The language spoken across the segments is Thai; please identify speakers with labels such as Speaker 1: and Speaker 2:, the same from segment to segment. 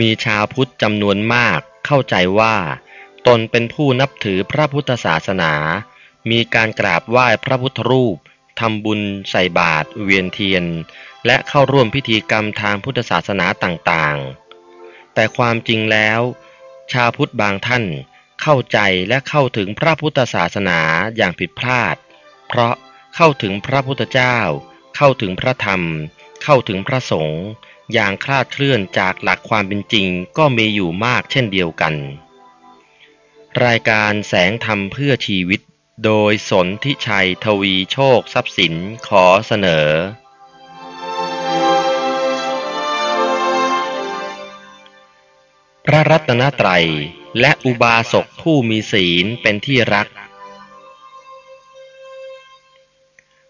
Speaker 1: มีชาวพุทธจำนวนมากเข้าใจว่า ตนเป็นผู้นับถือพระพุทธศาสนา มีการกราบไหว้พระพุทธรูปทำบุญใส่บาตรเวียนเทียน และเข้าร่วมพิธีกรรมทางพุทธศาสนาต่างๆ แต่ความจริงแล้ว ชาวพุทธบางท่านเข้าใจและเข้าถึงพระพุทธศาสนาอย่างผิดพลาด เพราะเข้าถึงพระพุทธเจ้า เข้าถึงพระธรรม เข้าถึงพระสงฆ์ อย่างคลาดเคลื่อนจากหลักความเป็นจริงก็มีอยู่มากเช่นเดียวกัน รายการแสงธรรมเพื่อชีวิต โดยสนทิชัยทวีโชคทรัพย์สินขอเสนอ พระรัตนตรัยและอุบาสกผู้มีศีลเป็นที่รัก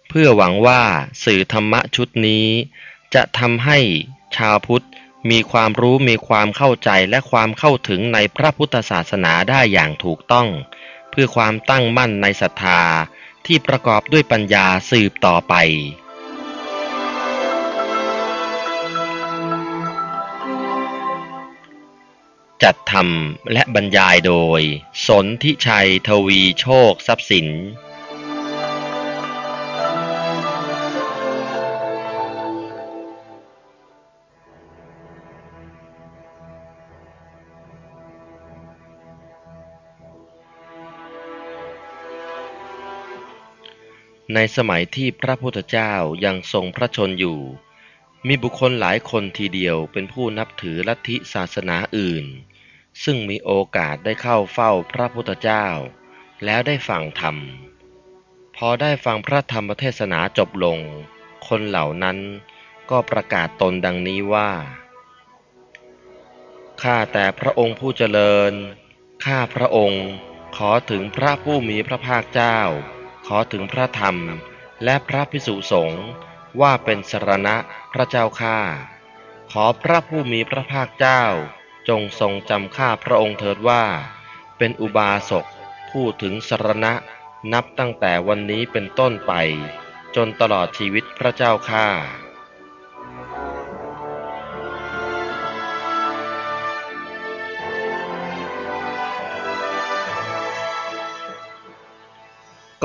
Speaker 1: เพื่อหวังว่าสื่อธรรมะชุดนี้จะทำให้ ชาวพุทธมีความรู้มีความเข้าใจและความเข้าถึงในพระพุทธศาสนาได้อย่างถูกต้อง เพื่อความตั้งมั่นในศรัทธาที่ประกอบด้วยปัญญาสืบต่อไป จัดทำและบรรยายโดย สนทิชัยทวีโชคทรัพย์สิน ในสมัยที่พระพุทธเจ้ายังทรงพระชนอยู่ มีบุคคลหลายคนทีเดียวเป็นผู้นับถือลัทธิศาสนาอื่น ซึ่งมีโอกาสได้เข้าเฝ้าพระพุทธเจ้า แล้วได้ฟังธรรม พอได้ฟังพระธรรมเทศนาจบลง คนเหล่านั้นก็ประกาศตนดังนี้ว่า ข้าแต่พระองค์ผู้เจริญ ข้าพระองค์ขอถึงพระผู้มีพระภาคเจ้า ขอถึงพระธรรมและพระพิสุสงฆ์ว่าเป็นสรณะพระเจ้าข้าขอพระผู้มีพระภาคเจ้า จงทรงจำข้าพระองค์เถิดว่า เป็นอุบาสกผู้ถึงสรณะนับตั้งแต่วันนี้เป็นต้นไป จนตลอดชีวิตพระเจ้าข้า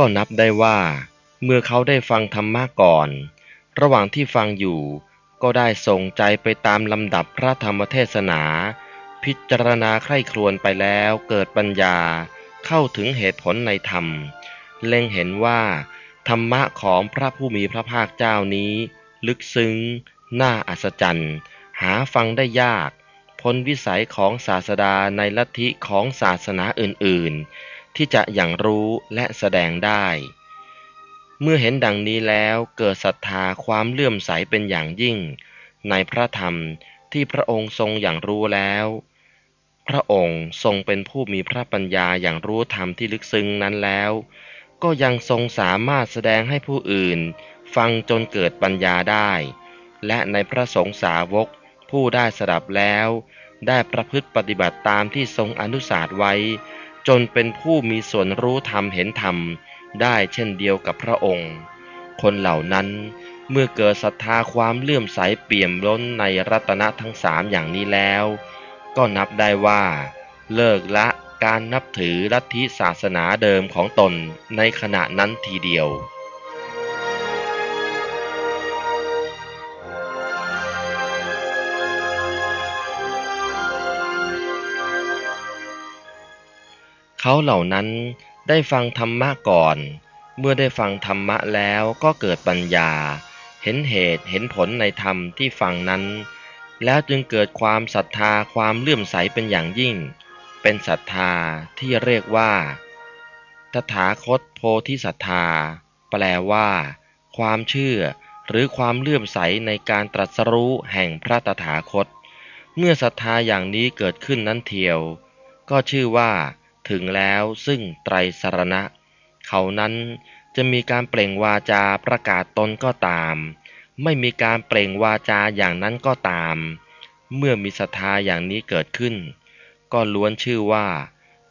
Speaker 1: ก็นับได้ว่า เมื่อเขาได้ฟังธรรมะก่อน ระหว่างที่ฟังอยู่ก็ได้ส่งใจไปตามลำดับพระธรรมเทศนา พิจารณาใคร่ครวญไปแล้วเกิดปัญญาเข้าถึงเหตุผลในธรรม เล็งเห็นว่า ธรรมะของพระผู้มีพระภาคเจ้านี้ ลึกซึ้ง น่าอัศจรรย์ หาฟังได้ยาก พ้นวิสัยของศาสดาในลัทธิของศาสนาอื่นๆ ที่จะอย่างรู้และแสดงได้ เมื่อเห็นดังนี้แล้วเกิดศรัทธาความเลื่อมใสเป็นอย่างยิ่ง ในพระธรรมที่พระองค์ทรงอย่างรู้แล้ว พระองค์ทรงเป็นผู้มีพระปัญญาอย่างรู้ธรรมที่ลึกซึ้งนั้นแล้ว ก็ยังทรงสามารถแสดงให้ผู้อื่น ฟังจนเกิดปัญญาได้ และในพระสงฆ์สาวกผู้ได้สดับแล้ว ได้ประพฤติปฏิบัติตามที่ทรงอนุสาสไว้ จนเป็นผู้มีส่วนรู้ธรรมเห็นธรรมได้เช่นเดียวกับพระองค์ คนเหล่านั้นเมื่อเกิดศรัทธาความเลื่อมใสเปี่ยมล้นในรัตนะทั้งสามอย่างนี้แล้ว ก็นับได้ว่า เลิกละการนับถือลัทธิศาสนาเดิมของตนในขณะนั้นทีเดียว เขาเหล่านั้นได้ฟังธรรมะก่อน เมื่อได้ฟังธรรมะแล้วก็เกิดปัญญา เห็นเหตุเห็นผลในธรรมที่ฟังนั้น แล้วจึงเกิดความศรัทธาความเลื่อมใสเป็นอย่างยิ่ง เป็นศรัทธาที่เรียกว่า ตถาคตโพธิศรัทธา แปลว่า ความเชื่อหรือความเลื่อมใสในการตรัสรู้แห่งพระตถาคต เมื่อศรัทธาอย่างนี้เกิดขึ้นนั้นเทียว ก็ชื่อว่า ถึงแล้วซึ่งไตรสรณะ เขานั้นจะมีการเปล่งวาจาประกาศตนก็ตาม ไม่มีการเปล่งวาจาอย่างนั้นก็ตาม เมื่อมีศรัทธาอย่างนี้เกิดขึ้น ก็ล้วนชื่อว่า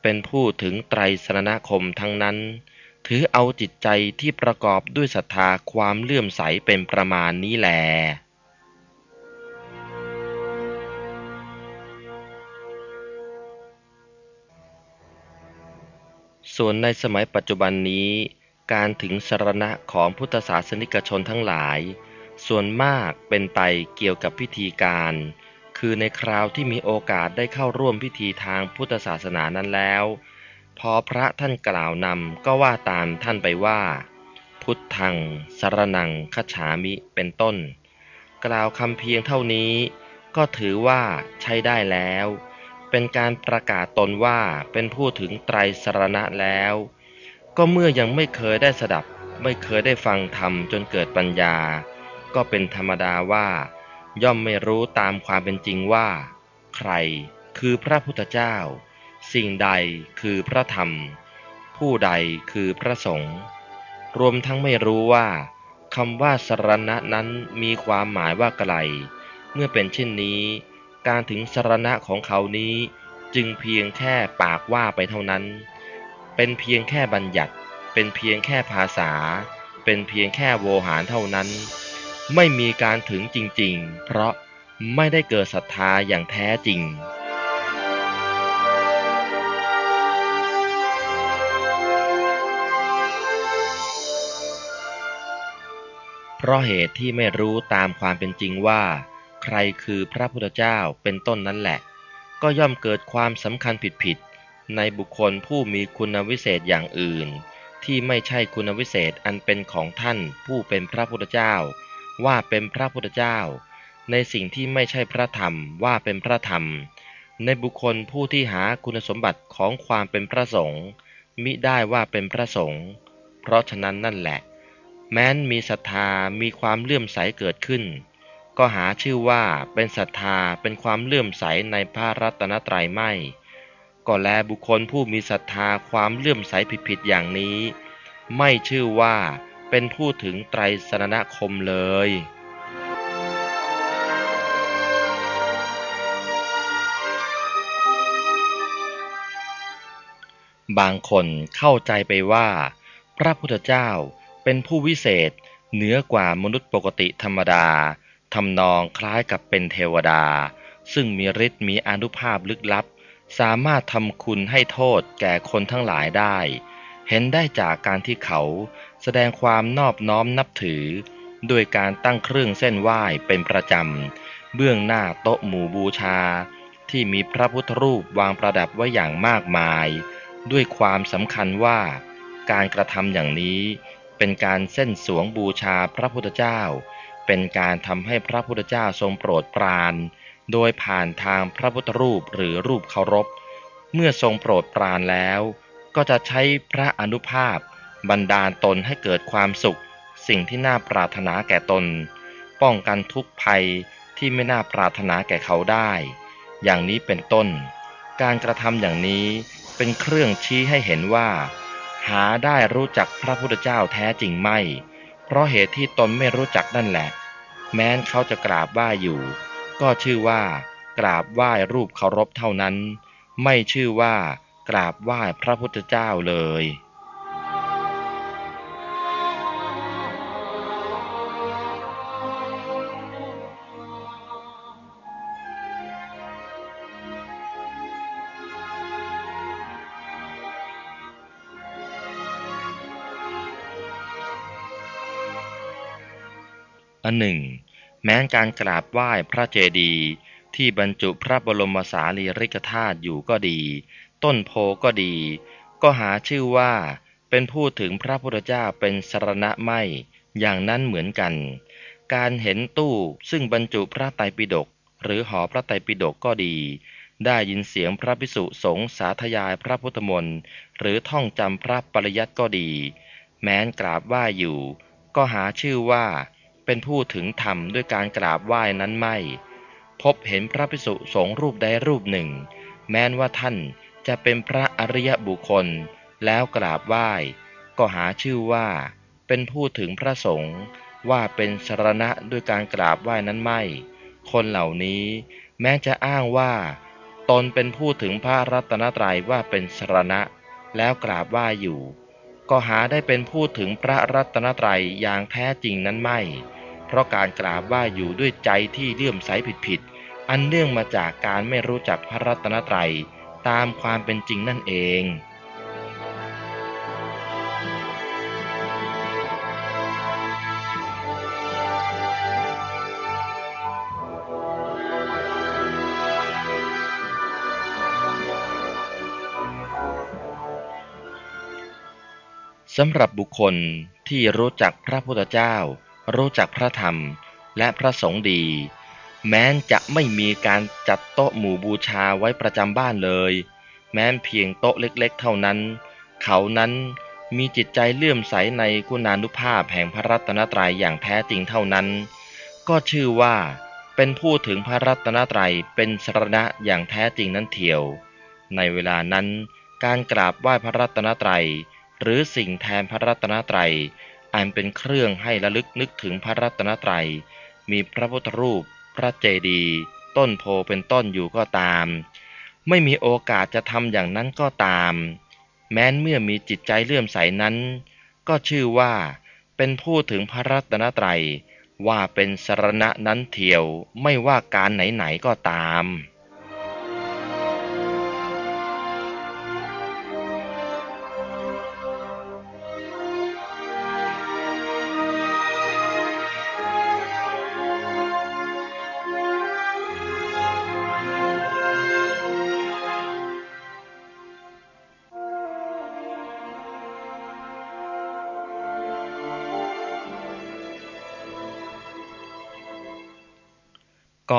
Speaker 1: เป็นผู้ถึงไตรสรณคมทั้งนั้น ถือเอาจิตใจที่ประกอบด้วยศรัทธาความเลื่อมใสเป็นประมาณนี้แหละ ส่วนในสมัยปัจจุบันนี้ การถึงสรณะของพุทธศาสนิกชนทั้งหลาย ส่วนมากเป็นไปเกี่ยวกับพิธีการ คือในคราวที่มีโอกาสได้เข้าร่วมพิธีทางพุทธศาสนานั้นแล้ว พอพระท่านกล่าวนำก็ว่าตามท่านไปว่า พุทธังสรนังคฉามิเป็นต้น กล่าวคำเพียงเท่านี้ ก็ถือว่าใช้ได้แล้ว เป็นการประกาศตนว่าเป็นผู้ถึงไตรสรณะแล้ว ก็เมื่อยังไม่เคยได้สดับ ไม่เคยได้ฟังธรรมจนเกิดปัญญา ก็เป็นธรรมดาว่า ย่อมไม่รู้ตามความเป็นจริงว่า ใครคือพระพุทธเจ้า สิ่งใดคือพระธรรม ผู้ใดคือพระสงฆ์รวมทั้งไม่รู้ว่าคำว่าสรณะนั้นมีความหมายว่าไกล เมื่อเป็นเช่นนี้ การถึงสรณะของเขานี้ จึงเพียงแค่ปากว่าไปเท่านั้น เป็นเพียงแค่บัญญัติ เป็นเพียงแค่ภาษา เป็นเพียงแค่โวหารเท่านั้น ไม่มีการถึงจริงๆ เพราะไม่ได้เกิดศรัทธาอย่างแท้จริงเพราะเหตุที่ไม่รู้ตามความเป็นจริงว่า ใครคือพระพุทธเจ้าเป็นต้นนั้นแหละ ก็ย่อมเกิดความสำคัญผิดๆในบุคคลผู้มีคุณวิเศษอย่างอื่น ที่ไม่ใช่คุณวิเศษอันเป็นของท่านผู้เป็นพระพุทธเจ้า ว่าเป็นพระพุทธเจ้า ในสิ่งที่ไม่ใช่พระธรรมว่าเป็นพระธรรม ในบุคคลผู้ที่หาคุณสมบัติของความเป็นพระสงฆ์มิได้ว่าเป็นพระสงฆ์เพราะฉะนั้นนั่นแหละ แม้นมีศรัทธามีความเลื่อมใสเกิดขึ้น ก็หาชื่อว่าเป็นศรัทธาเป็นความเลื่อมใสในพระรัตนตรัยไม่ ก็แลบุคคลผู้มีศรัทธาความเลื่อมใสผิดๆอย่างนี้ ไม่ชื่อว่าเป็นผู้ถึงไตรสรณคมเลยบางคนเข้าใจไปว่า พระพุทธเจ้าเป็นผู้วิเศษเหนือกว่ามนุษย์ปกติธรรมดา ทำนองคล้ายกับเป็นเทวดา ซึ่งมีฤทธิ์มีอนุภาพลึกลับ สามารถทำคุณให้โทษแก่คนทั้งหลายได้ เห็นได้จากการที่เขาแสดงความนอบน้อมนับถือ ด้วยการตั้งเครื่องเส้นไหว้เป็นประจำ เบื้องหน้าโต๊ะหมู่บูชา ที่มีพระพุทธรูปวางประดับไว้อย่างมากมาย ด้วยความสำคัญว่า การกระทำอย่างนี้เป็นการเส้นสวงบูชาพระพุทธเจ้า เป็นการทำให้พระพุทธเจ้าทรงโปรดปราน โดยผ่านทางพระพุทธรูปหรือรูปเคารพ เมื่อทรงโปรดปรานแล้ว ก็จะใช้พระอนุภาพ บันดาลตนให้เกิดความสุข สิ่งที่น่าปรารถนาแก่ตน ป้องกันทุกภัยที่ไม่น่าปรารถนาแก่เขาได้ อย่างนี้เป็นต้น การกระทำอย่างนี้เป็นเครื่องชี้ให้เห็นว่า หาได้รู้จักพระพุทธเจ้าแท้จริงไม่ เพราะเหตุที่ตนไม่รู้จักนั่นแหละ แม้นเขาจะกราบไหว้อยู่ ก็ชื่อว่ากราบไหว้รูปเคารพเท่านั้น ไม่ชื่อว่ากราบไหว้พระพุทธเจ้าเลย อันหนึ่ง แม้การกราบไหว้พระเจดีย์ที่บรรจุพระบรมสารีริกธาตุอยู่ก็ดี ต้นโพก็ดี ก็หาชื่อว่าเป็นผู้ถึงพระพุทธเจ้าเป็นสรณะไม่อย่างนั้นเหมือนกัน การเห็นตู้ซึ่งบรรจุพระไตรปิฎกหรือหอพระไตรปิฎกก็ดี ได้ยินเสียงพระภิกษุสงฆ์สาธยายพระพุทธมนต์หรือท่องจำพระปริยัติก็ดี แม้นกราบไหว้อยู่ ก็หาชื่อว่า เป็นผู้ถึงธรรมด้วยการกราบไหว้นั้นไม่ พบเห็นพระภิกษุสงฆ์รูปใดรูปหนึ่ง แม้นว่าท่านจะเป็นพระอริยบุคคล แล้วกราบไหว้ ก็หาชื่อว่า เป็นผู้ถึงพระสงฆ์ว่าเป็นสรณะด้วยการกราบไหว้นั้นไม่ คนเหล่านี้แม้จะอ้างว่า ตนเป็นผู้ถึงพระรัตนตรัยว่าเป็นสรณะ แล้วกราบไหว้อยู่ ก็หาได้เป็นผู้ถึงพระรัตนตรัยอย่างแท้จริงนั้นไม่ เพราะการกราบไหว้อยู่ด้วยใจที่เลื่อมใสผิดๆอันเนื่องมาจากการไม่รู้จักพระรัตนตรัยตามความเป็นจริงนั่นเองสำหรับบุคคลที่รู้จักพระพุทธเจ้า รู้จักพระธรรมและพระสงฆ์ดี แม้นจะไม่มีการจัดโต๊ะหมู่บูชาไว้ประจำบ้านเลย แม้นเพียงโต๊ะเล็กๆ เท่านั้น เขานั้นมีจิตใจเลื่อมใสในคุณานุภาพแห่งพระรัตนตรัยอย่างแท้จริงเท่านั้น ก็ชื่อว่าเป็นผู้ถึงพระรัตนตรัยเป็นสรณะอย่างแท้จริงนั้นเทียว ในเวลานั้นการกราบไหว้พระรัตนตรัย หรือสิ่งแทนพระรัตนตรัย อันเป็นเครื่องให้ระลึกนึกถึงพระรัตนตรัย มีพระพุทธรูป พระเจดีย์ต้นโพเป็นต้นอยู่ก็ตาม ไม่มีโอกาสจะทำอย่างนั้นก็ตาม แม้นเมื่อมีจิตใจเลื่อมใสนั้น ก็ชื่อว่าเป็นผู้ถึงพระรัตนตรัย ว่าเป็นสรณะนั้นเทียวไม่ว่าการไหนๆก็ตาม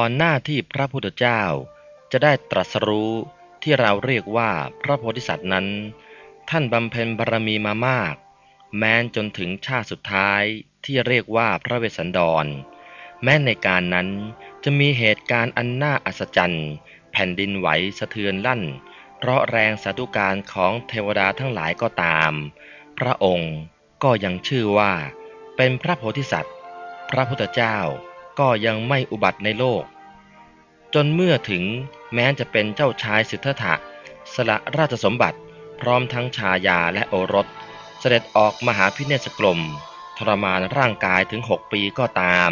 Speaker 1: ก่อนหน้าที่พระพุทธเจ้า จะได้ตรัสรู้ที่เราเรียกว่าพระโพธิสัตว์นั้น ท่านบำเพ็ญบารมีมามาก แม้นจนถึงชาติสุดท้ายที่เรียกว่าพระเวสสันดร แม้ในการนั้นจะมีเหตุการณ์อันน่าอัศจรรย์ แผ่นดินไหวสะเทือนลั่น เพราะแรงสาธุการของเทวดาทั้งหลายก็ตาม พระองค์ก็ยังชื่อว่า เป็นพระโพธิสัตว์ พระพุทธเจ้า ก็ยังไม่อุบัติในโลก จนเมื่อถึงแม้จะเป็นเจ้าชายสิทธัตถะสละราชสมบัติ พร้อมทั้งชายาและโอรส เสด็จออกมหาพิเนศกลม ทรมานร่างกายถึงหกปีก็ตาม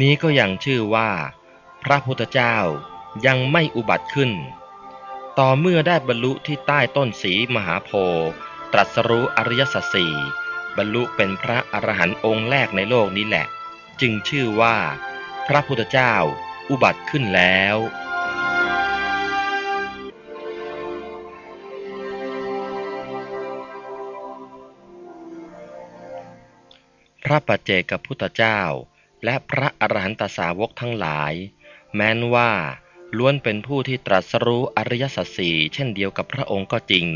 Speaker 1: นี้ก็ยังชื่อว่า พระพุทธเจ้ายังไม่อุบัติขึ้น ต่อเมื่อได้บรรลุที่ใต้ต้นสีมหาโพตรัสรู้อริยสัจสี่บรรลุเป็นพระอรหันต์องค์แรกในโลกนี้แหละ จึงชื่อว่า พระพุทธเจ้าอุบัติขึ้นแล้วพระปัจเจกพุทธเจ้า และพระอรหันตสาวกทั้งหลาย แม้นว่าล้วนเป็นผู้ที่ตรัสรู้อริยสัจสี่เช่นเดียวกับพระองค์ก็จริง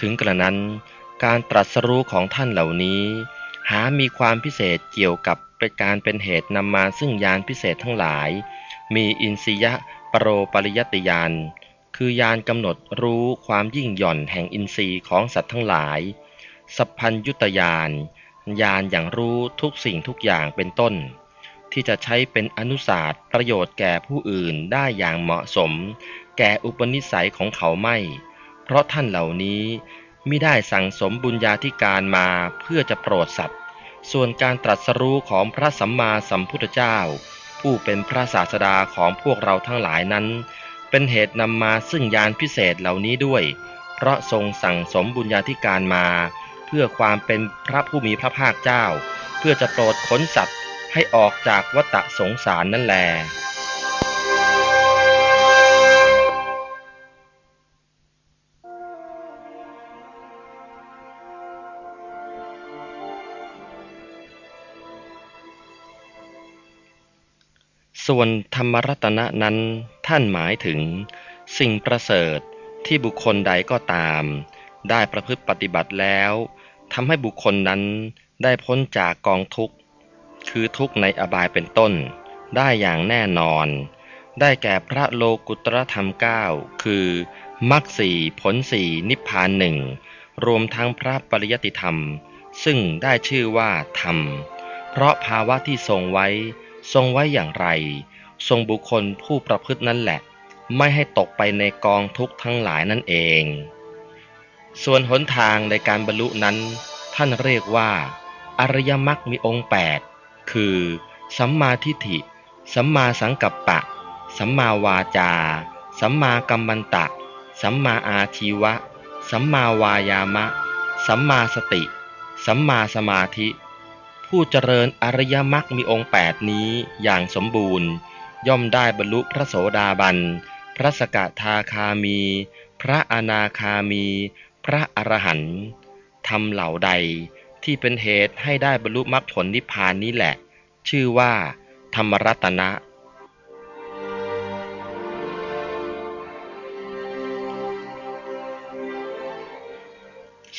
Speaker 1: ถึงกระนั้นการตรัสรู้ของท่านเหล่านี้ หามีความพิเศษเกี่ยวกับ เป็นการเป็นเหตุนำมาซึ่งยานพิเศษทั้งหลาย มีอินทรียะปรโรปริยติยานคือยานกำหนดรู้ความยิ่งหย่อนแห่งอินทรีย์ของสัตว์ทั้งหลาย สัพพัญยุตยานยานอย่างรู้ทุกสิ่งทุกอย่างเป็นต้น ที่จะใช้เป็นอนุศาสตร์ประโยชน์แก่ผู้อื่นได้อย่างเหมาะสม แก่อุปนิสัยของเขาไม่ เพราะท่านเหล่านี้ไมิได้สั่งสมบุญญาธิการมาเพื่อจะโปรดสัตว์ ส่วนการตรัสรู้ของพระสัมมาสัมพุทธเจ้า ผู้เป็นพระศาสดาของพวกเราทั้งหลายนั้น เป็นเหตุนำมาซึ่งยานพิเศษเหล่านี้ด้วย เพราะทรงสั่งสมบุญญาธิการมา เพื่อความเป็นพระผู้มีพระภาคเจ้า เพื่อจะโปรดขนสัตว์ให้ออกจากวัฏสงสารนั่นแหละ ส่วนธรรมรัตนะนั้นท่านหมายถึง สิ่งประเสริฐที่บุคคลใดก็ตาม ได้ประพฤติปฏิบัติแล้วทำให้บุคคลนั้นได้พ้นจากกองทุกข์ คือทุกข์ในอบายเป็นต้น ได้อย่างแน่นอน ได้แก่พระโลกุตรธรรมเก้าคือมรรคสี่ผลสี่นิพพานหนึ่งรวมทั้งพระปริยติธรรม ซึ่งได้ชื่อว่าธรรม เพราะภาวะที่ทรงไว้ ทรงไว้อย่างไร ทรงบุคคลผู้ประพฤตินั่นแหละ ไม่ให้ตกไปในกองทุกข์ทั้งหลายนั่นเอง ส่วนหนทางในการบรรลุนั้น ท่านเรียกว่า อริยมรรคมีองค์แปดคือ สัมมาทิฏฐิ สัมมาสังกัปปะ สัมมาวาจา สัมมากัมมันตะ สัมมาอาชีวะ สัมมาวายามะ สัมมาสติ สัมมาสมาธิ ผู้เจริญอริยมรรคมีองค์แปดนี้อย่างสมบูรณ์ ย่อมได้บรรลุพระโสดาบัน พระสกทาคามี พระอนาคามี พระอรหันต์ทำเหล่าใดที่เป็นเหตุให้ได้บรรลุมรรคผลนิพพานนี้แหละ ชื่อว่า ธรรมรัตนะ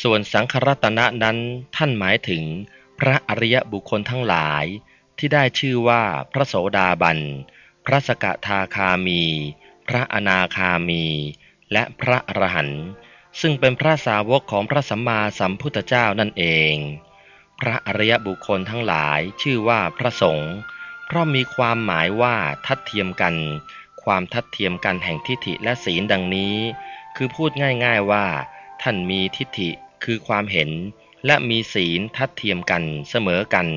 Speaker 1: ส่วนสังขรัตนะนั้นท่านหมายถึง พระอริยบุคคลทั้งหลายที่ได้ชื่อว่าพระโสดาบัน พระสกทาคามี พระอนาคามี และพระอรหันต์ซึ่งเป็นพระสาวกของพระสัมมาสัมพุทธเจ้านั่นเอง พระอริยบุคคลทั้งหลายชื่อว่าพระสงฆ์เพราะมีความหมายว่าทัดเทียมกัน ความทัดเทียมกันแห่งทิฏฐิและศีลดังนี้ คือพูดง่ายๆว่า ท่านมีทิฏฐิคือความเห็น และมีศีลทัดเทียมกันเสมอกัน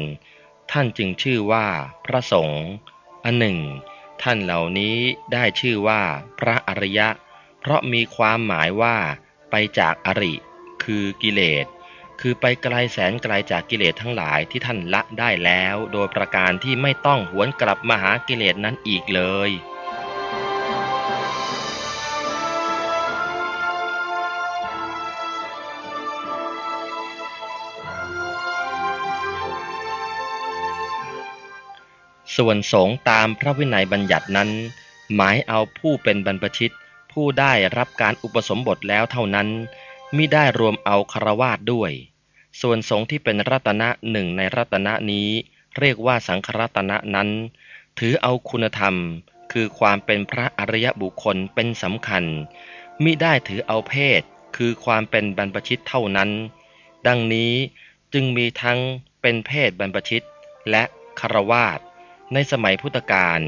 Speaker 1: ท่านจึงชื่อว่าพระสงฆ์อันหนึ่ง ท่านเหล่านี้ได้ชื่อว่าพระอริยะ เพราะมีความหมายว่า ไปจากอริ คือกิเลส คือไปไกลแสนไกลจากกิเลสทั้งหลายที่ท่านละได้แล้ว โดยประการที่ไม่ต้องหวนกลับมาหากิเลสนั้นอีกเลย ส่วนสงฆ์ตามพระวินัยบัญญัตินั้น หมายเอาผู้เป็นบรรพชิต ผู้ได้รับการอุปสมบทแล้วเท่านั้นมิได้รวมเอาคารวาสด้วย ส่วนสงฆ์ที่เป็นรัตนะหนึ่งในรัตนะนี้ เรียกว่าสังฆรัตนะนั้น ถือเอาคุณธรรม คือความเป็นพระอริยบุคคลเป็นสำคัญมิได้ถือเอาเพศ คือความเป็นบรรพชิตเท่านั้น ดังนี้จึงมีทั้งเป็นเพศบรรพชิตและคารวาส ในสมัยพุทธกาล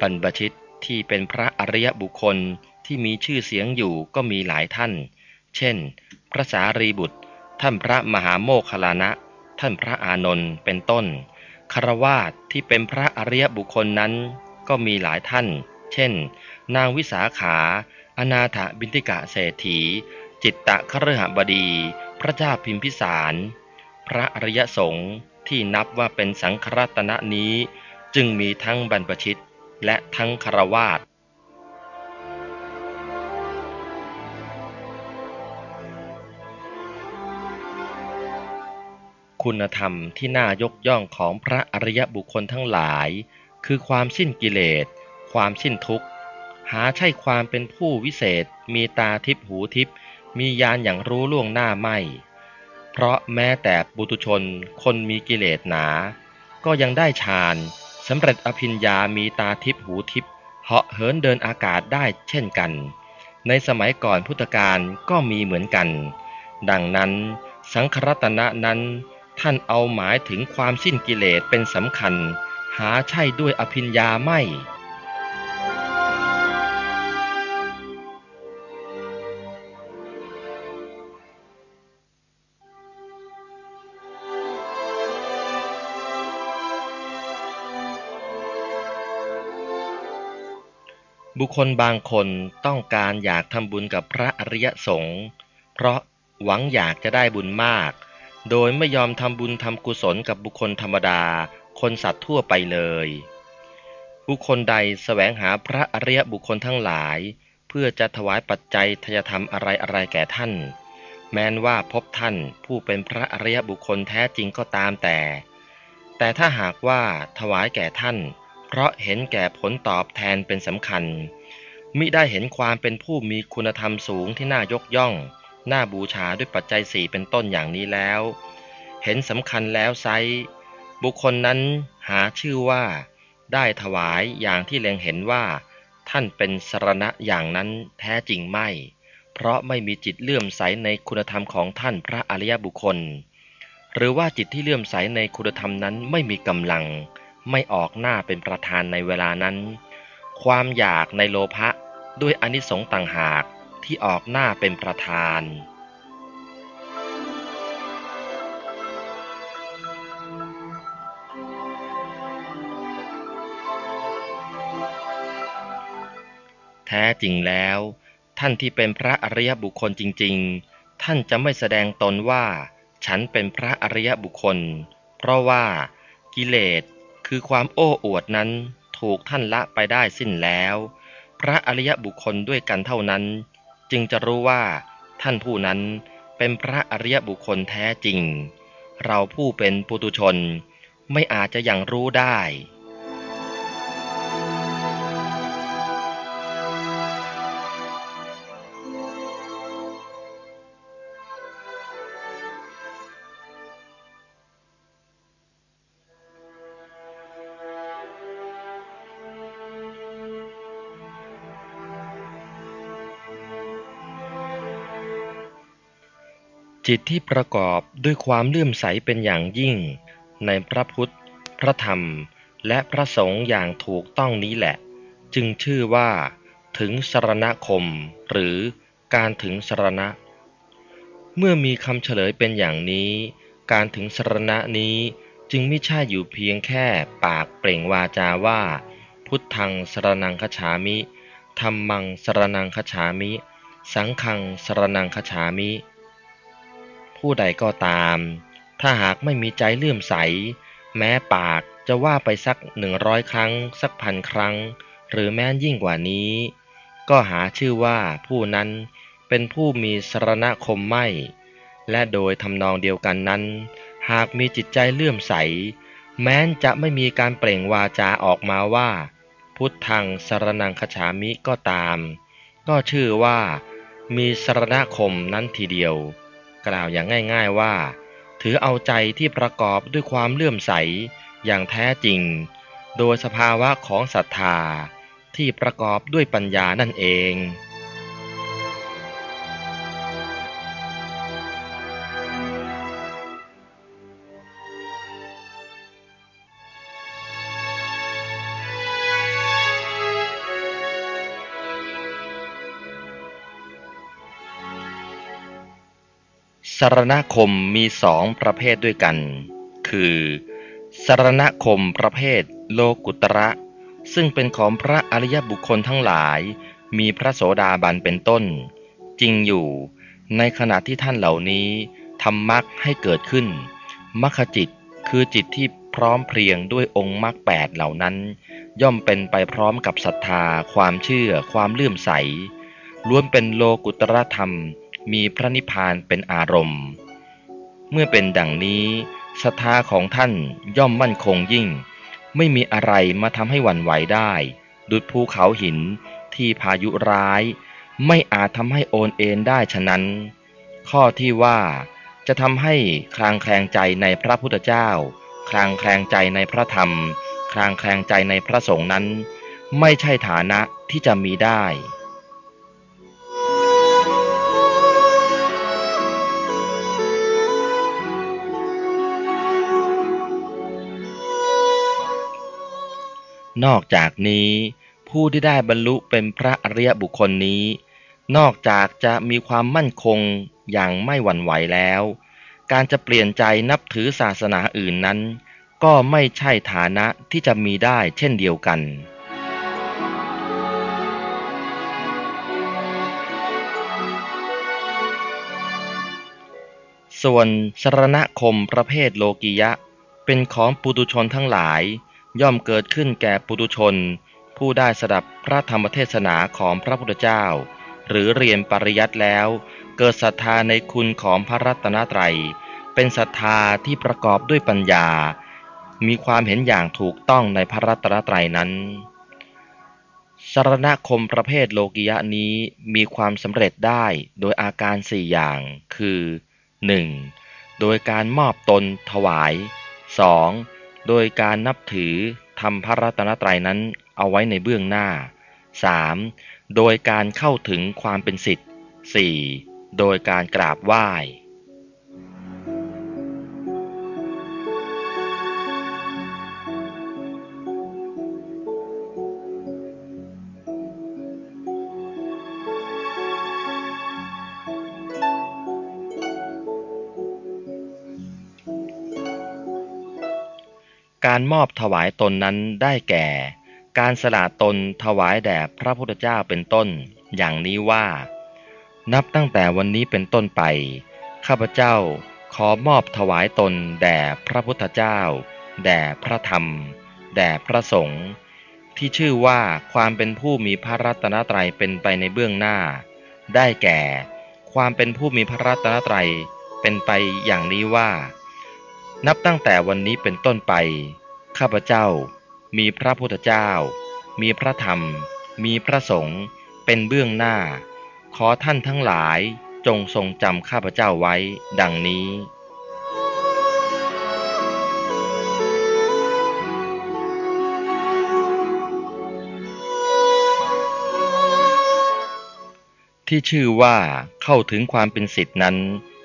Speaker 1: บรรพชิตที่เป็นพระอริยบุคคลที่มีชื่อเสียงอยู่ก็มีหลายท่าน เช่น พระสารีบุตร ท่านพระมหาโมคคลานะ ท่านพระอานนท์เป็นต้นคารวาสที่เป็นพระอริยบุคคลนั้น ก็มีหลายท่าน เช่น นางวิสาขา อนาถบินติกะเศรษฐี จิตตะครหบดี พระเจ้าพิมพิสาร พระอริยสงฆ์ที่นับว่าเป็นสังฆรัตนะนี้ จึงมีทั้งบรรพชิตและทั้งคารวาสคุณธรรมที่น่ายกย่องของพระอริยบุคคลทั้งหลาย คือความสิ้นกิเลส ความสิ้นทุกข์ หาใช่ความเป็นผู้วิเศษ มีตาทิพหูทิพมีญาณอย่างรู้ล่วงหน้าไม่ เพราะแม้แต่บุตุชนคนมีกิเลสหนา ก็ยังได้ฌาน สำเร็จอภิญญามีตาทิพหูทิพเหาะเหินเดินอากาศได้เช่นกัน ในสมัยก่อนพุทธกาลก็มีเหมือนกัน ดังนั้นสังครัตนะนั้น ท่านเอาหมายถึงความสิ้นกิเลสเป็นสำคัญ หาใช่ด้วยอภิญญาไม่ บุคคลบางคนต้องการอยากทำบุญกับพระอริยสงฆ์เพราะหวังอยากจะได้บุญมาก โดยไม่ยอมทำบุญทำกุศลกับบุคคลธรรมดา คนสัตว์ทั่วไปเลย บุคคลใดสแสวงหาพระอริยบุคคลทั้งหลาย เพื่อจะถวายปัจจัยทยธรรมอะไรอะไรแก่ท่าน แม้นว่าพบท่านผู้เป็นพระอริยบุคคลแท้จริงก็ตามแต่ แต่ถ้าหากว่าถวายแก่ท่าน เพราะเห็นแก่ผลตอบแทนเป็นสำคัญ มิได้เห็นความเป็นผู้มีคุณธรรมสูงที่น่ายกย่องน้าบูชาด้วยปัจจัยสี่เป็นต้นอย่างนี้แล้ว เห็นสำคัญแล้วไซบุคคลนั้นหาชื่อว่า ได้ถวายอย่างที่เล็งเห็นว่า ท่านเป็นสรณะอย่างนั้นแท้จริงไม่ เพราะไม่มีจิตเลื่อมใสในคุณธรรมของท่านพระอริยบุคคล หรือว่าจิตที่เลื่อมใสในคุณธรรมนั้นไม่มีกำลัง ไม่ออกหน้าเป็นประธานในเวลานั้น ความอยากในโลภะด้วยอนิสงส์ต่างหากที่ออกหน้าเป็นประธาน แท้จริงแล้ว ท่านที่เป็นพระอริยบุคคลจริง ๆ ท่านจะไม่แสดงตนว่า ฉันเป็นพระอริยบุคคล เพราะว่ากิเลส คือความโอ้อวดนั้นถูกท่านละไปได้สิ้นแล้ว พระอริยบุคคลด้วยกันเท่านั้น จึงจะรู้ว่า ท่านผู้นั้นเป็นพระอริยบุคคลแท้จริง เราผู้เป็นปุตุชน ไม่อาจจะยังรู้ได้ จิตที่ประกอบด้วยความเลื่อมใสเป็นอย่างยิ่ง ในพระพุทธ พระธรรม และพระสงฆ์อย่างถูกต้องนี้แหละ จึงชื่อว่าถึงสรณคม หรือการถึงสรณะ เมื่อมีคำเฉลยเป็นอย่างนี้ การถึงสรณะนี้จึงไม่ใช่อยู่เพียงแค่ปากเปล่งวาจาว่า พุทธังสรนังคฉามิธรรมังสรนังคฉามิ สังฆังสรนังคฉามิ ผู้ใดก็ตาม ถ้าหากไม่มีใจเลื่อมใส แม้ปากจะว่าไปสักหนึ่งร้อยครั้ง สักพันครั้ง หรือแม้ยิ่งกว่านี้ ก็หาชื่อว่าผู้นั้นเป็นผู้มีสรณคมไม่ และโดยทำนองเดียวกันนั้น หากมีจิตใจเลื่อมใส แม้นจะไม่มีการเปล่งวาจาออกมาว่า พุทธังสรนังคฉามิก็ตาม ก็ชื่อว่ามีสรณคมนั้นทีเดียว กล่าวอย่างง่ายๆว่า ถือเอาใจที่ประกอบด้วยความเลื่อมใสอย่างแท้จริง โดยสภาวะของศรัทธาที่ประกอบด้วยปัญญานั่นเอง สรณคมมีสองประเภทด้วยกัน คือสรณคมประเภทโลกุตระ ซึ่งเป็นของพระอริยบุคคลทั้งหลาย มีพระโสดาบันเป็นต้น จริงอยู่ในขณะที่ท่านเหล่านี้ทำมรรคให้เกิดขึ้นมรรคจิตคือจิตที่พร้อมเพรียงด้วยองค์มรรคแปดเหล่านั้น ย่อมเป็นไปพร้อมกับศรัทธา ความเชื่อ ความเลื่อมใสล้วนเป็นโลกุตระธรรม มีพระนิพพานเป็นอารมณ์ เมื่อเป็นดังนี้ศรัทธาของท่านย่อมมั่นคงยิ่ง ไม่มีอะไรมาทำให้หวั่นไหวได้ ดุจภูเขาหินที่พายุร้าย ไม่อาจทำให้โอนเอ็นได้ฉะนั้น ข้อที่ว่าจะทำให้คลางแคลงใจในพระพุทธเจ้า คลางแคลงใจในพระธรรม คลางแคลงใจในพระสงฆ์นั้น ไม่ใช่ฐานะที่จะมีได้ นอกจากนี้ ผู้ที่ได้บรรลุเป็นพระอริยบุคคลนี้ นอกจากจะมีความมั่นคงอย่างไม่หวั่นไหวแล้ว การจะเปลี่ยนใจนับถือศาสนาอื่นนั้น ก็ไม่ใช่ฐานะที่จะมีได้เช่นเดียวกันส่วนสรณคมประเภทโลกิยะ เป็นของปุตุชนทั้งหลาย ย่อมเกิดขึ้นแก่ปุตุชน ผู้ได้สดับพระธรรมเทศนาของพระพุทธเจ้า หรือเรียนปริยัติแล้ว เกิดศรัทธาในคุณของพระรัตนตรัย เป็นศรัทธาที่ประกอบด้วยปัญญา มีความเห็นอย่างถูกต้องในพระรัตนตรัยนั้นสารณคมประเภทโลกิยะนี้มีความสำเร็จได้โดยอาการสี่อย่าง คือ 1. โดยการมอบตนถวาย 2. โดยการนับถือทำพระรัตนตรัยนั้นเอาไว้ในเบื้องหน้า 3. โดยการเข้าถึงความเป็นสิทธิ์ 4. โดยการกราบไหว้ การมอบถวายตนนั้นได้แก่ การสละตนถวายแด่พระพุทธเจ้าเป็นต้น อย่างนี้ว่า นับตั้งแต่วันนี้เป็นต้นไป ข้าพเจ้าขอมอบถวายตนแด่พระพุทธเจ้า แด่พระธรรม แด่พระสงฆ์ที่ชื่อว่าความเป็นผู้มีพระรัตนตรัยเป็นไปในเบื้องหน้า ได้แก่ ความเป็นผู้มีพระรัตนตรัยเป็นไปอย่างนี้ว่า นับตั้งแต่วันนี้เป็นต้นไป ข้าพเจ้า มีพระพุทธเจ้า มีพระธรรม มีพระสงฆ์เป็นเบื้องหน้า ขอท่านทั้งหลายจงทรงจำข้าพเจ้าไว้ดังนี้ ที่ชื่อว่าเข้าถึงความเป็นสิทธินั้น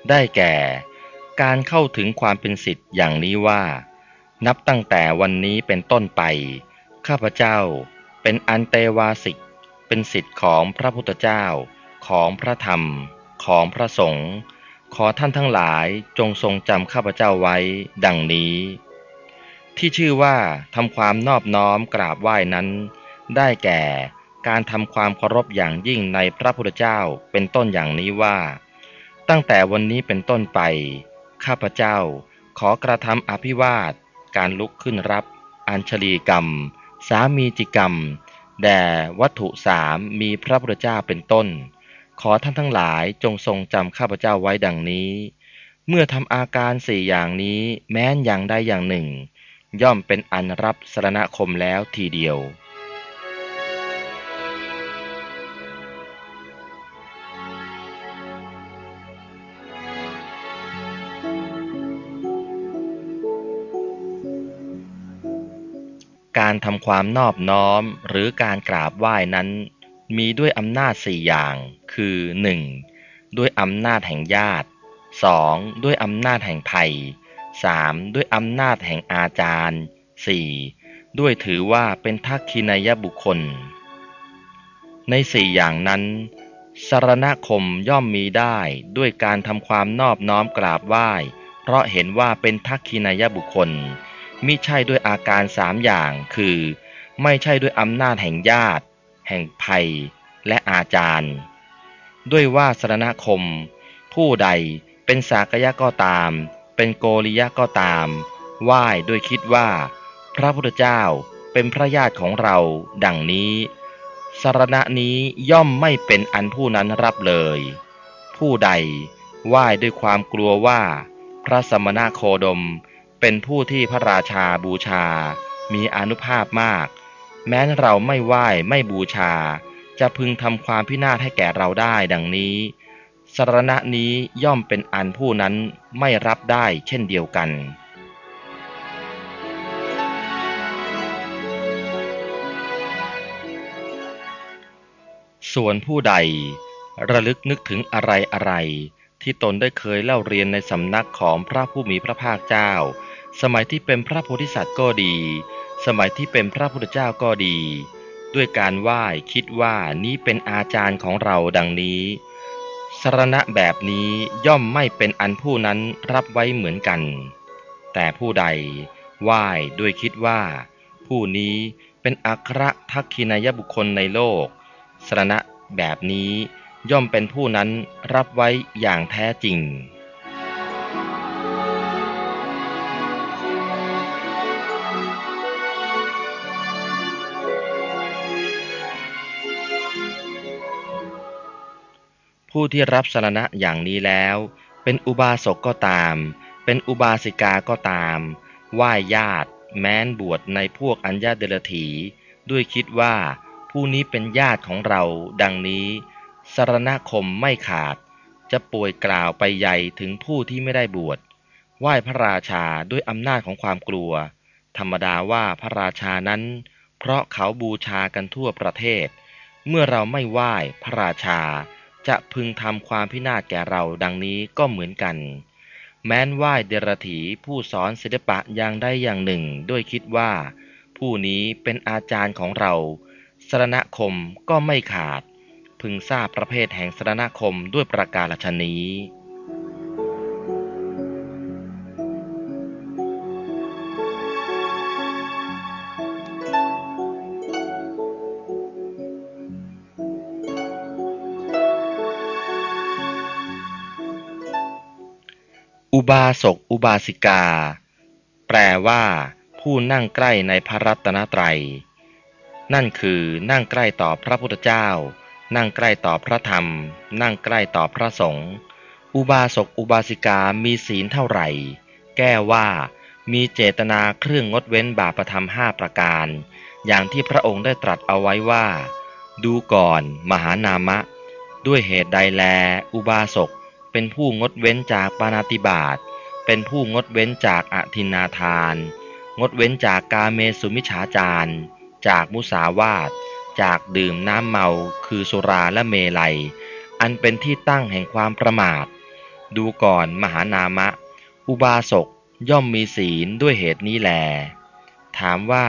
Speaker 1: ได้แก่ การเข้าถึงความเป็นสิทธิ์อย่างนี้ว่า นับตั้งแต่วันนี้เป็นต้นไป ข้าพเจ้าเป็นอันเตวาสิก เป็นสิทธิ์ของพระพุทธเจ้า ของพระธรรม ของพระสงฆ์ขอท่านทั้งหลายจงทรงจำข้าพเจ้าไว้ดังนี้ ที่ชื่อว่าทำความนอบน้อมกราบไหว้นั้น ได้แก่การทำความเคารพอย่างยิ่งในพระพุทธเจ้าเป็นต้นอย่างนี้ว่า ตั้งแต่วันนี้เป็นต้นไป ข้าพเจ้า ขอกระทำอภิวาท การลุกขึ้นรับ อัญชลีกรรม สามีจิกรรม แด่วัตถุสามมีพระพุทธเจ้าเป็นต้น ขอท่านทั้งหลายจงทรงจำข้าพเจ้าไว้ดังนี้ เมื่อทำอาการสี่อย่างนี้แม้นอย่างใดอย่างหนึ่ง ย่อมเป็นอันรับสรณคมแล้วทีเดียว การทำความนอบน้อมหรือการกราบไหว้นั้น มีด้วยอำนาจสี่อย่าง คือ 1. ด้วยอำนาจแห่งญาติ 2. ด้วยอำนาจแห่งภัย 3. ด้วยอำนาจแห่งอาจารย์ 4. ด้วยถือว่าเป็นทักขินายบุคคล ในสี่อย่างนั้นสารณคมย่อมมีได้ด้วยการทำความนอบน้อมกราบไหว้ เพราะเห็นว่าเป็นทักขินายบุคคล มิใช่ด้วยอาการสามอย่าง คือ ไม่ใช่ด้วยอำนาจแห่งญาติ แห่งภัย และอาจารย์ ด้วยว่าสรณคม ผู้ใดเป็นสากยะก็ตาม เป็นโกริยะก็ตาม ไหว้ด้วยคิดว่า พระพุทธเจ้าเป็นพระญาติของเราดังนี้สรณะนี้ย่อมไม่เป็นอันผู้นั้นรับเลย ผู้ใดไหว้ด้วยความกลัวว่า พระสมณะโคดม เป็นผู้ที่พระราชาบูชา มีอนุภาพมาก แม้นเราไม่ไหว้ไม่บูชา จะพึงทำความพินาศให้แก่เราได้ดังนี้ สรณะนี้ย่อมเป็นอันผู้นั้นไม่รับได้เช่นเดียวกันส่วนผู้ใด ระลึกนึกถึงอะไรอะไรที่ตนได้เคยเล่าเรียนในสำนักของพระผู้มีพระภาคเจ้า สมัยที่เป็นพระโพธิสัตว์ก็ดี สมัยที่เป็นพระพุทธเจ้าก็ดี ด้วยการไหว้คิดว่านี้เป็นอาจารย์ของเราดังนี้สรณะแบบนี้ย่อมไม่เป็นอันผู้นั้นรับไว้เหมือนกัน แต่ผู้ใดไหว้ด้วยคิดว่า ผู้นี้เป็นอัครทักขินายบุคคลในโลกสรณะแบบนี้ย่อมเป็นผู้นั้นรับไว้อย่างแท้จริง ผู้ที่รับสารณะอย่างนี้แล้ว เป็นอุบาสกก็ตาม เป็นอุบาสิกาก็ตามไหว้ญาติ แม้นบวชในพวกอัญญาเดลถี ด้วยคิดว่าผู้นี้เป็นญาติของเราดังนี้ สารณคมไม่ขาด จะป่วยกล่าวไปใหญ่ถึงผู้ที่ไม่ได้บวชไหว้พระราชาด้วยอำนาจของความกลัว ธรรมดาว่าพระราชานั้น เพราะเขาบูชากันทั่วประเทศ เมื่อเราไม่ไหว้พระราชา จะพึงทำความพินาศแก่เราดังนี้ก็เหมือนกัน แม้นไหวเดรถีผู้สอนศิลปะอย่างใดอย่างหนึ่งด้วยคิดว่า ผู้นี้เป็นอาจารย์ของเราสรณคมก็ไม่ขาด พึงทราบประเภทแห่งสรณคมด้วยประการฉนี้ อุบาสกอุบาสิกา แปลว่าผู้นั่งใกล้ในพระรัตนตรัย นั่นคือนั่งใกล้ต่อพระพุทธเจ้า นั่งใกล้ต่อพระธรรม นั่งใกล้ต่อพระสงฆ์อุบาสกอุบาสิกามีศีลเท่าไหร่ แก้ว่า มีเจตนาเครื่องงดเว้นบาปธรรมห้าประการ อย่างที่พระองค์ได้ตรัสเอาไว้ว่า ดูก่อน มหานามะ ด้วยเหตุใดแล อุบาสก เป็นผู้งดเว้นจากปานาติบาต เป็นผู้งดเว้นจากอธินาทาน งดเว้นจากกาเมสุมิฉาจารจากมุสาวาท จากดื่มน้ำเมา คือสุราและเมลัย อันเป็นที่ตั้งแห่งความประมาท ดูก่อนมหานามะ อุบาสกย่อมมีศีลด้วยเหตุนี้แล ถามว่า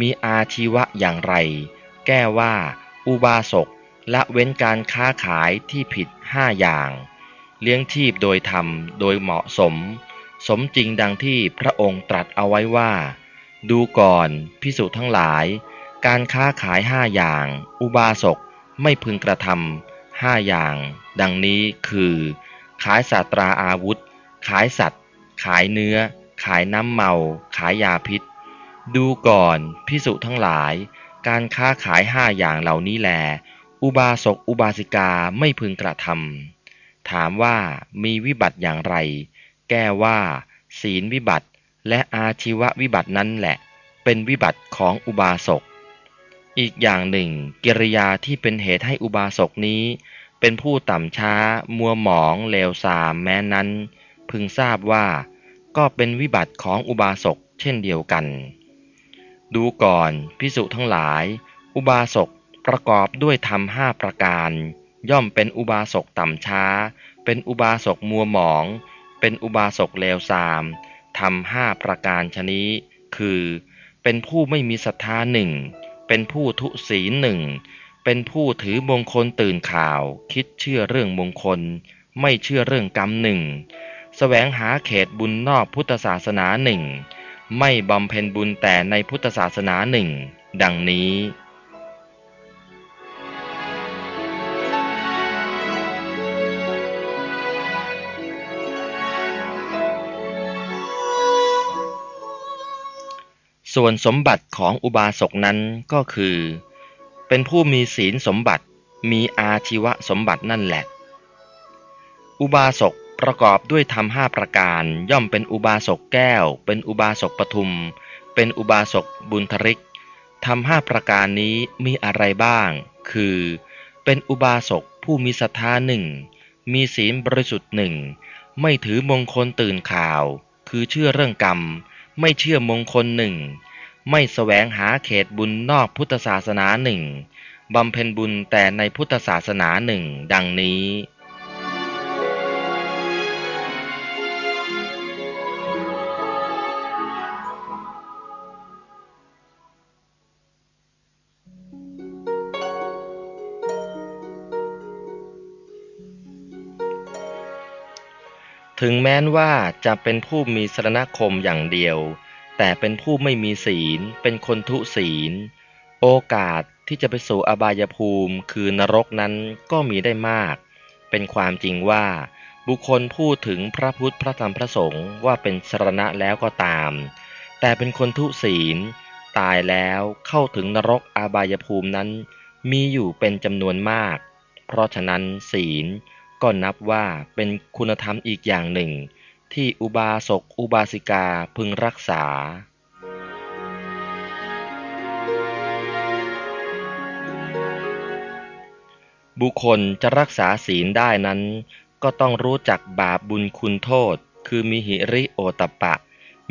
Speaker 1: มีอาชีวะอย่างไร แก้ว่า อุบาสกละเว้นการค้าขายที่ผิดห้าอย่าง เลี้ยงชีพโดยธรรมโดยเหมาะสม สมจริงดังที่พระองค์ตรัสเอาไว้ว่า ดูก่อนพิสุทั้งหลาย การค้าขายห้าอย่าง อุบาสกไม่พึงกระทำห้าอย่าง ดังนี้คือ ขายสาตราอาวุธ ขายสัตว์ ขายเนื้อ ขายน้ำเมา ขายยาพิษ ดูก่อนพิสุทั้งหลาย การค้าขายห้าอย่างเหล่านี้แล อุบาสกอุบาสิกาไม่พึงกระทำ ถามว่ามีวิบัติอย่างไร แก้ว่า ศีลวิบัติ และอาชีววิบัตินั้นแหละ เป็นวิบัติของอุบาสก อีกอย่างหนึ่ง กิริยาที่เป็นเหตุให้อุบาสกนี้ เป็นผู้ต่ำช้า มัวหมองเลวทรามแม้นั้น พึงทราบว่า ก็เป็นวิบัติของอุบาสกเช่นเดียวกัน ดูก่อนพิสุทั้งหลาย อุบาสกประกอบด้วยธรรมห้าประการ ย่อมเป็นอุบาสกต่ำช้า เป็นอุบาสกมัวหมอง เป็นอุบาสกเลวทรามทำห้าประการชนี้ คือ เป็นผู้ไม่มีศรัทธาหนึ่ง เป็นผู้ทุศีลหนึ่ง เป็นผู้ถือมงคลตื่นข่าว คิดเชื่อเรื่องมงคล ไม่เชื่อเรื่องกรรมหนึ่งแสวงหาเขตบุญนอกพุทธศาสนาหนึ่ง ไม่บำเพ็ญบุญแต่ในพุทธศาสนาหนึ่ง ดังนี้ ส่วนสมบัติของอุบาสกนั้นก็คือ เป็นผู้มีศีลสมบัติมีอาชีวสมบัตินั่นแหละ อุบาสกประกอบด้วยธรรมห้าประการ ย่อมเป็นอุบาสกแก้ว เป็นอุบาสกปทุม เป็นอุบาสกบุญทริกธรรมห้าประการนี้มีอะไรบ้าง คือ เป็นอุบาสกผู้มีศรัทธาหนึ่งมีศีลบริสุทธิ์หนึ่งไม่ถือมงคลตื่นข่าว คือเชื่อเรื่องกรรม ไม่เชื่อมงคลหนึ่ง ไม่แสวงหาเขตบุญนอกพุทธศาสนาหนึ่งบำเพ็ญบุญแต่ในพุทธศาสนาหนึ่งดังนี้ ถึงแม้นว่าจะเป็นผู้มีสรณคมอย่างเดียว แต่เป็นผู้ไม่มีศีล เป็นคนทุศีล โอกาสที่จะไปสู่อบายภูมิคือนรกนั้นก็มีได้มาก เป็นความจริงว่า บุคคลพูดถึงพระพุทธพระธรรมพระสงฆ์ว่าเป็นสรณะแล้วก็ตาม แต่เป็นคนทุศีล ตายแล้วเข้าถึงนรกอบายภูมินั้น มีอยู่เป็นจำนวนมาก เพราะฉะนั้นศีลก็นับว่าเป็นคุณธรรมอีกอย่างหนึ่ง ที่อุบาสกอุบาสิกาพึงรักษา บุคคลจะรักษาศีลได้นั้น ก็ต้องรู้จักบาปบุญคุณโทษ คือมีหิริโอตปะ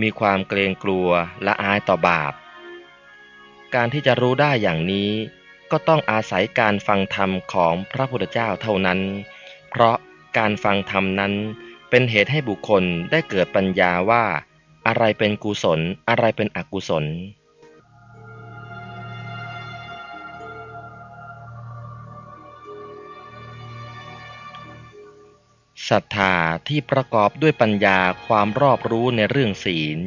Speaker 1: มีความเกรงกลัวและอายต่อบาป การที่จะรู้ได้อย่างนี้ ก็ต้องอาศัยการฟังธรรมของพระพุทธเจ้าเท่านั้น เพราะการฟังธรรมนั้น เป็นเหตุให้บุคคลได้เกิดปัญญาว่า อะไรเป็นกุศล อะไรเป็นอกุศล ศรัทธาที่ประกอบด้วยปัญญาความรอบรู้ในเรื่องศีล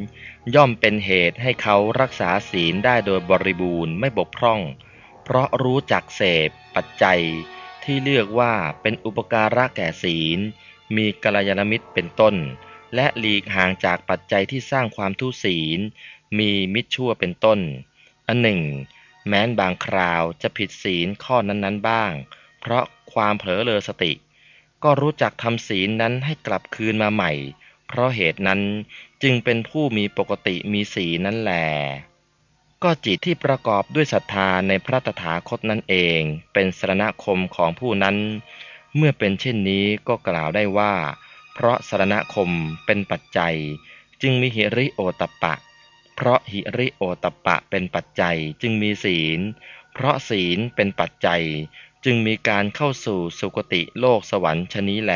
Speaker 1: ย่อมเป็นเหตุให้เขารักษาศีลได้โดยบริบูรณ์ไม่บกพร่อง เพราะรู้จักเสพปัจจัยที่เลือกว่าเป็นอุปการะแก่ศีล มีกัลยาณมิตรเป็นต้น และหลีกห่างจากปัจจัยที่สร้างความทุศีล มีมิตรชั่วเป็นต้น อันหนึ่ง แม้นบางคราวจะผิดศีลข้อนั้นๆบ้าง เพราะความเผลอเลอสติ ก็รู้จักทำศีลนั้นให้กลับคืนมาใหม่ เพราะเหตุนั้นจึงเป็นผู้มีปกติมีศีลนั่นแหลก็จิตที่ประกอบด้วยศรัทธาในพระตถาคตนั่นเอง เป็นสรณคมของผู้นั้น เมื่อเป็นเช่นนี้ก็กล่าวได้ว่า เพราะสรณคมเป็นปัจจัย จึงมีหิริโอตปะ เพราะหิริโอตปะเป็นปัจจัยจึงมีศีล เพราะศีลเป็นปัจจัย จึงมีการเข้าสู่สุคติโลกสวรรค์ชนี้แล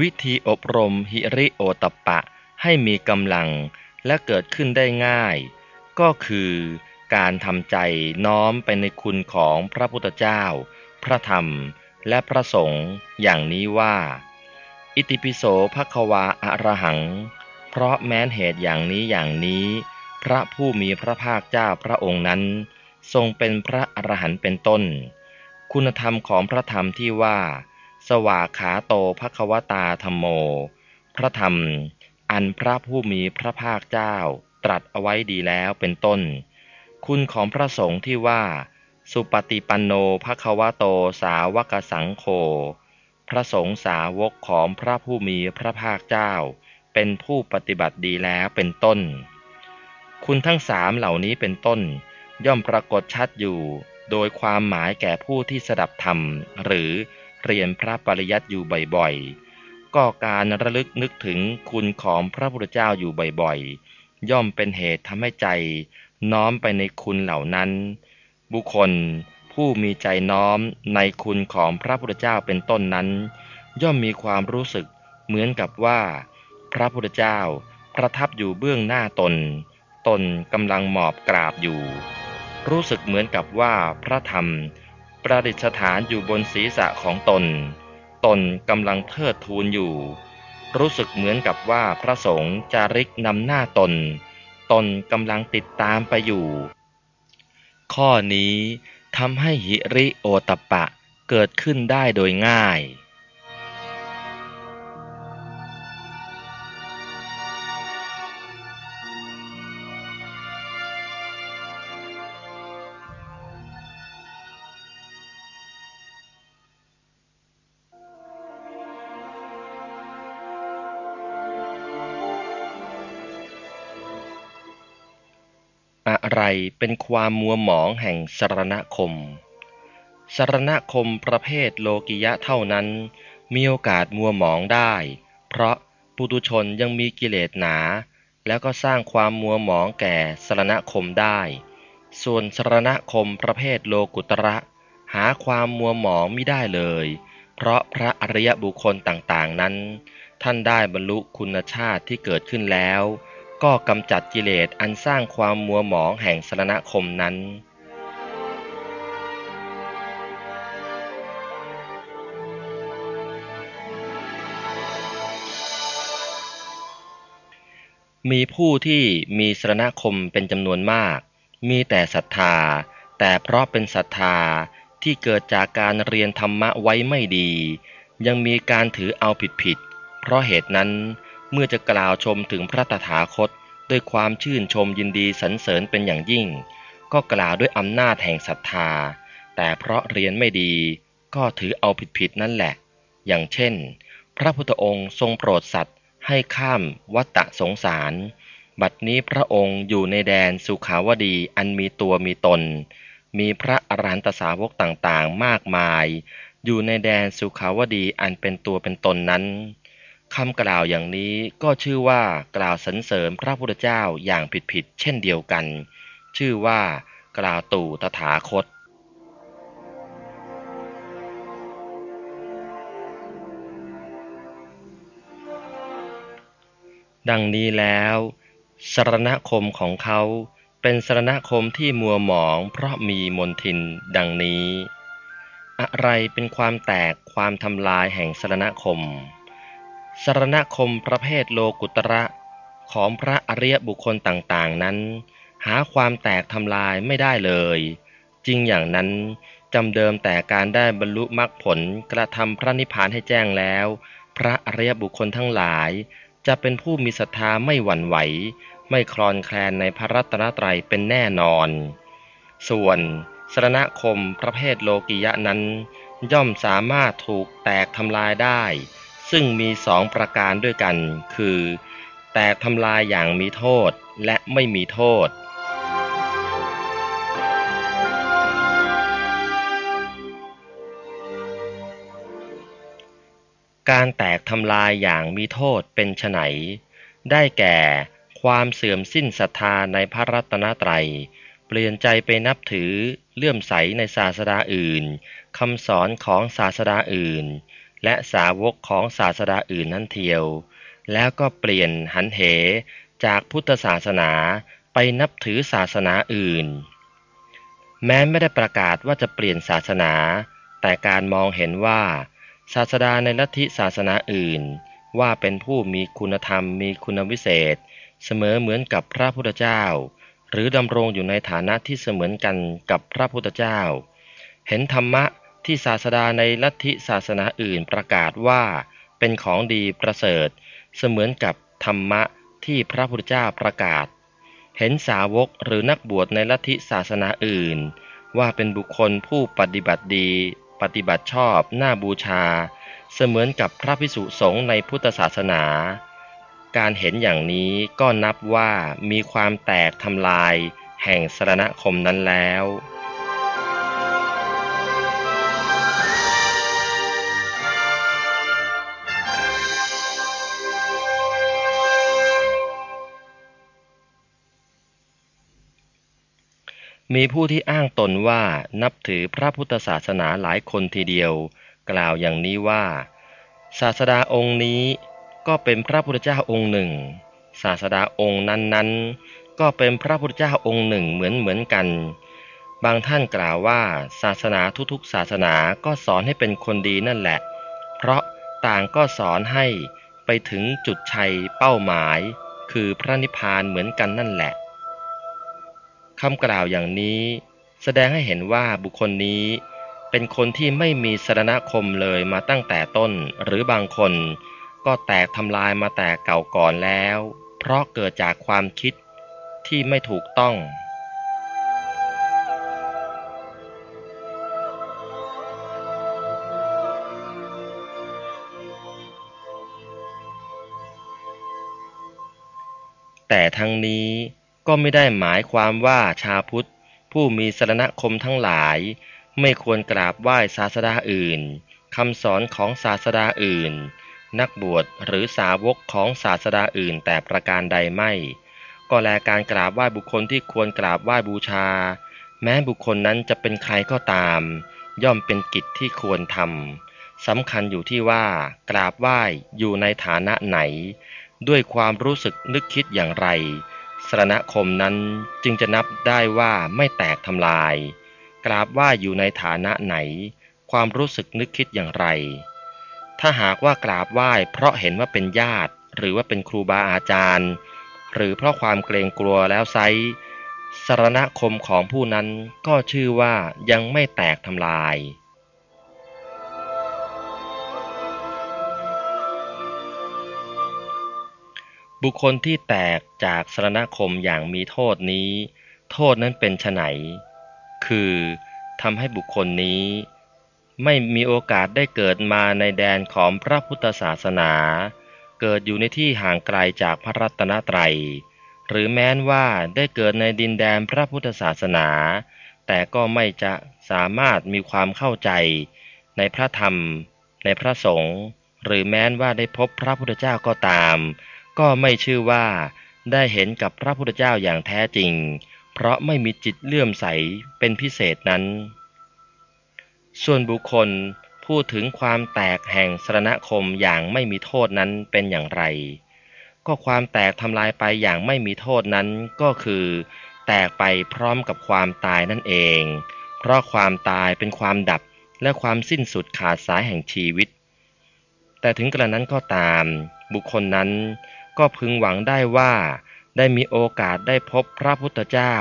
Speaker 1: วิธีอบรมหิริโอตปะให้มีกำลังและเกิดขึ้นได้ง่าย ก็คือการทำใจน้อมไปในคุณของพระพุทธเจ้า พระธรรมและพระสงฆ์อย่างนี้ว่า อิติปิโสภควาอะระหัง เพราะแม้นเหตุอย่างนี้อย่างนี้ พระผู้มีพระภาคเจ้าพระองค์นั้น ทรงเป็นพระอรหันต์เป็นต้น คุณธรรมของพระธรรมที่ว่า สวาขาโตภควตาธรรมโม พระธรรม อันพระผู้มีพระภาคเจ้า ตรัสเอาไว้ดีแล้วเป็นต้น คุณของพระสงฆ์ที่ว่า สุปฏิปันโนภควโตสาวกสังโฆพระสงฆ์สาวกของพระผู้มีพระภาคเจ้า เป็นผู้ปฏิบัติดีแล้วเป็นต้น คุณทั้งสามเหล่านี้เป็นต้น ย่อมปรากฏชัดอยู่ โดยความหมายแก่ผู้ที่สดับธรรม หรือ เรียนพระปริยัติอยู่บ่อยๆ ก็การระลึกนึกถึงคุณของพระพุทธเจ้าอยู่บ่อยๆ ย่อมเป็นเหตุทำให้ใจน้อมไปในคุณเหล่านั้น บุคคลผู้มีใจน้อมในคุณของพระพุทธเจ้าเป็นต้นนั้น ย่อมมีความรู้สึกเหมือนกับว่า พระพุทธเจ้าประทับอยู่เบื้องหน้าตน ตนกำลังหมอบกราบอยู่ รู้สึกเหมือนกับว่าพระธรรม ประดิษฐานอยู่บนศีรษะของตน ตนกำลังเทิดทูนอยู่ รู้สึกเหมือนกับว่าพระสงฆ์จาริกนำหน้าตน ตนกำลังติดตามไปอยู่ ข้อนี้ทำให้หิริโอตปะเกิดขึ้นได้โดยง่าย อะไรเป็นความมัวหมองแห่งสรณคม สรณคมประเภทโลกิยะเท่านั้น มีโอกาสมัวหมองได้ เพราะปุตุชนยังมีกิเลสหนา แล้วก็สร้างความมัวหมองแก่สรณคมได้ ส่วนสรณคมประเภทโลกุตระ หาความมัวหมองไม่ได้เลย เพราะพระอริยบุคคลต่างๆนั้น ท่านได้บรรลุคุณชาติที่เกิดขึ้นแล้ว ก็กำจัดกิเลสอันสร้างความมัวหมองแห่งสรณคมนั้น มีผู้ที่มีสรณคมเป็นจำนวนมาก มีแต่ศรัทธา แต่เพราะเป็นศรัทธาที่เกิดจากการเรียนธรรมะไว้ไม่ดี ยังมีการถือเอาผิดผิด เพราะเหตุนั้น เมื่อจะกล่าวชมถึงพระตถาคต ด้วยความชื่นชมยินดีสรรเสริญเป็นอย่างยิ่ง ก็กล่าวด้วยอำนาจแห่งศรัทธา แต่เพราะเรียนไม่ดี ก็ถือเอาผิดๆนั่นแหละ อย่างเช่น พระพุทธองค์ทรงโปรดสัตว์ให้ข้ามวัฏสงสาร บัดนี้พระองค์อยู่ในแดนสุขาวดีอันมีตัวมีตน มีพระอรหันตสาวกต่างๆ มากมาย อยู่ในแดนสุขาวดีอันเป็นตัวเป็นตนนั้น คำกล่าวอย่างนี้ก็ชื่อว่ากล่าวสรรเสริญพระพุทธเจ้าอย่างผิดๆเช่นเดียวกัน ชื่อว่ากล่าวตู่ตถาคต ดังนี้แล้วสรณคมของเขาเป็นสรณคมที่มัวหมองเพราะมีมนทินดังนี้ อะไรเป็นความแตกความทำลายแห่งสรณคม สรณคมประเภทโลกุตระของพระอริยบุคคลต่างๆนั้น หาความแตกทำลายไม่ได้เลย จริงอย่างนั้นจำเดิมแต่การได้บรรลุมรรคผลกระทำพระนิพพานให้แจ้งแล้ว พระอริยบุคคลทั้งหลาย จะเป็นผู้มีศรัทธาไม่หวั่นไหว ไม่คลอนแคลนในพระรัตนตรัยเป็นแน่นอน ส่วนสรณคมประเภทโลกิยะนั้น ย่อมสามารถถูกแตกทำลายได้ ซึ่งมีสองประการด้วยกัน คือ แตกทำลายอย่างมีโทษและไม่มีโทษ การแตกทำลายอย่างมีโทษเป็นไฉนได้แก่ความเสื่อมสิ้นศรัทธาในพระรัตนตรัย เปลี่ยนใจไปนับถือเลื่อมใสในศาสดาอื่นคำสอนของศาสดาอื่น และสาวกของศาสดาอื่นนั่นเทียว แล้วก็เปลี่ยนหันเหจากพุทธศาสนาไปนับถือศาสนาอื่น แม้ไม่ได้ประกาศว่าจะเปลี่ยนศาสนา แต่การมองเห็นว่า ศาสดาในลัทธิศาสนาอื่น ว่าเป็นผู้มีคุณธรรมมีคุณวิเศษ เสมอเหมือนกับพระพุทธเจ้า หรือดำรงอยู่ในฐานะที่เสมือนกันกับพระพุทธเจ้า เห็นธรรมะ ที่ศาสดาในลัทธิศาสนาอื่นประกาศว่า เป็นของดีประเสริฐ เสมือนกับธรรมะที่พระพุทธเจ้าประกาศ เห็นสาวกหรือนักบวชในลัทธิศาสนาอื่น ว่าเป็นบุคคลผู้ปฏิบัติดี ปฏิบัติชอบน่าบูชา เสมือนกับพระพิสุสงฆ์ในพุทธศาสนา การเห็นอย่างนี้ก็นับว่ามีความแตกทำลายแห่งสรณคมนั้นแล้ว มีผู้ที่อ้างตนว่านับถือพระพุทธศาสนาหลายคนทีเดียว กล่าวอย่างนี้ว่า ศาสดาองค์นี้ก็เป็นพระพุทธเจ้าองค์หนึ่ง ศาสดาองค์นั้นๆ ก็เป็นพระพุทธเจ้าองค์หนึ่งเหมือนเหมือนกัน บางท่านกล่าวว่าศาสนาทุกๆ ศาสนาก็สอนให้เป็นคนดีนั่นแหละ เพราะต่างก็สอนให้ไปถึงจุดชัยเป้าหมาย คือพระนิพพานเหมือนกันนั่นแหละ คำกล่าวอย่างนี้ แสดงให้เห็นว่าบุคคลนี้เป็นคนที่ไม่มีสรณคมเลยมาตั้งแต่ต้น หรือบางคนก็แตกทำลายมาแต่เก่าก่อนแล้ว เพราะเกิดจากความคิดที่ไม่ถูกต้อง แต่ทั้งนี้ ก็ไม่ได้หมายความว่าชาพุทธ ผู้มีสรณคมทั้งหลาย ไม่ควรกราบไหว้ศาสดาอื่นคำสอนของศาสดาอื่น นักบวชหรือสาวกของศาสดาอื่นแต่ประการใดไม่ ก็แลการกราบไหว้บุคคลที่ควรกราบไหว้บูชา แม้บุคคลนั้นจะเป็นใครก็ตาม ย่อมเป็นกิจที่ควรทำสำคัญอยู่ที่ว่า กราบไหว้อยู่ในฐานะไหน ด้วยความรู้สึกนึกคิดอย่างไร สรณคมนั้นจึงจะนับได้ว่าไม่แตกทำลาย กราบว่าอยู่ในฐานะไหน ความรู้สึกนึกคิดอย่างไร ถ้าหากว่ากราบไหว้เพราะเห็นว่าเป็นญาติ หรือว่าเป็นครูบาอาจารย์ หรือเพราะความเกรงกลัวแล้วไซสรณคมของผู้นั้นก็ชื่อว่ายังไม่แตกทำลาย บุคคลที่แตกจากสรณคมอย่างมีโทษนี้ โทษนั้นเป็นไฉนคือทำให้บุคคลนี้ ไม่มีโอกาสได้เกิดมาในแดนของพระพุทธศาสนา เกิดอยู่ในที่ห่างไกลจากพระรัตนตรัย หรือแม้นว่าได้เกิดในดินแดนพระพุทธศาสนา แต่ก็ไม่จะสามารถมีความเข้าใจ ในพระธรรม ในพระสงฆ์หรือแม้นว่าได้พบพระพุทธเจ้าก็ตาม ก็ไม่ชื่อว่าได้เห็นกับพระพุทธเจ้าอย่างแท้จริง เพราะไม่มีจิตเลื่อมใสเป็นพิเศษนั้น ส่วนบุคคลพูดถึงความแตกแห่งสรณคมอย่างไม่มีโทษนั้นเป็นอย่างไร ก็ความแตกทำลายไปอย่างไม่มีโทษนั้นก็คือ แตกไปพร้อมกับความตายนั่นเอง เพราะความตายเป็นความดับและความสิ้นสุดขาดสายแห่งชีวิต แต่ถึงกระนั้นก็ตาม บุคคลนั้น ก็พึงหวังได้ว่า ได้มีโอกาสได้พบพระพุทธเจ้า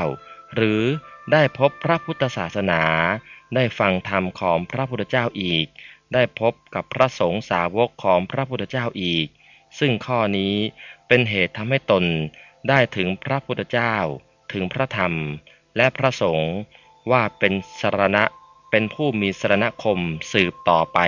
Speaker 1: หรือได้พบพระพุทธศาสนา ได้ฟังธรรมของพระพุทธเจ้าอีก ได้พบกับพระสงฆ์สาวกของพระพุทธเจ้าอีก ซึ่งข้อนี้เป็นเหตุทำให้ตนได้ถึงพระพุทธเจ้า ถึงพระธรรม และพระสงฆ์ว่าเป็นสรณะเป็นผู้มีสรณคมสืบต่อไป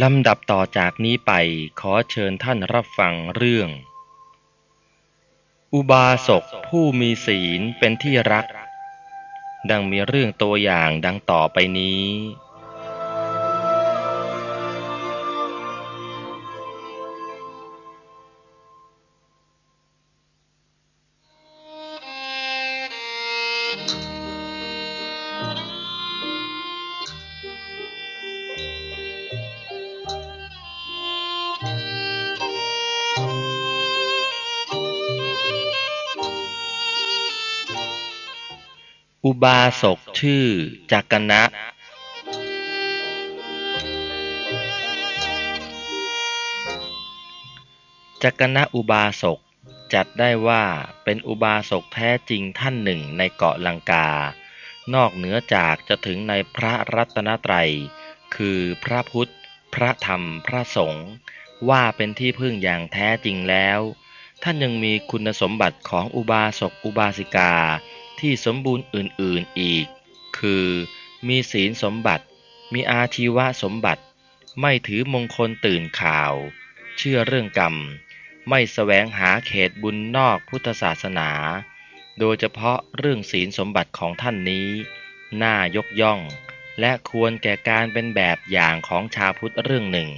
Speaker 1: ลำดับต่อจากนี้ไปขอเชิญท่านรับฟังเรื่อง อุบาสกผู้มีศีลเป็นที่รัก ดังมีเรื่องตัวอย่างดังต่อไปนี้ บาสกชื่อจักนะ จักนะอุบาสกจัดได้ว่าเป็นอุบาสกแท้จริงท่านหนึ่งในเกาะลังกา นอกเหนือจากจะถึงในพระรัตนตรัย คือพระพุทธ พระธรรม พระสงฆ์ว่าเป็นที่พึ่งอย่างแท้จริงแล้ว ท่านยังมีคุณสมบัติของอุบาสกอุบาสิกา ที่สมบูรณ์อื่นๆอีก คือ มีศีลสมบัติ มีอาชีวะสมบัติ ไม่ถือมงคลตื่นข่าว เชื่อเรื่องกรรม ไม่แสวงหาเขตบุญนอกพุทธศาสนา โดยเฉพาะเรื่องศีลสมบัติของท่านนี้ น่ายกย่อง และควรแก่การเป็นแบบอย่างของชาวพุทธเรื่องหนึ่ง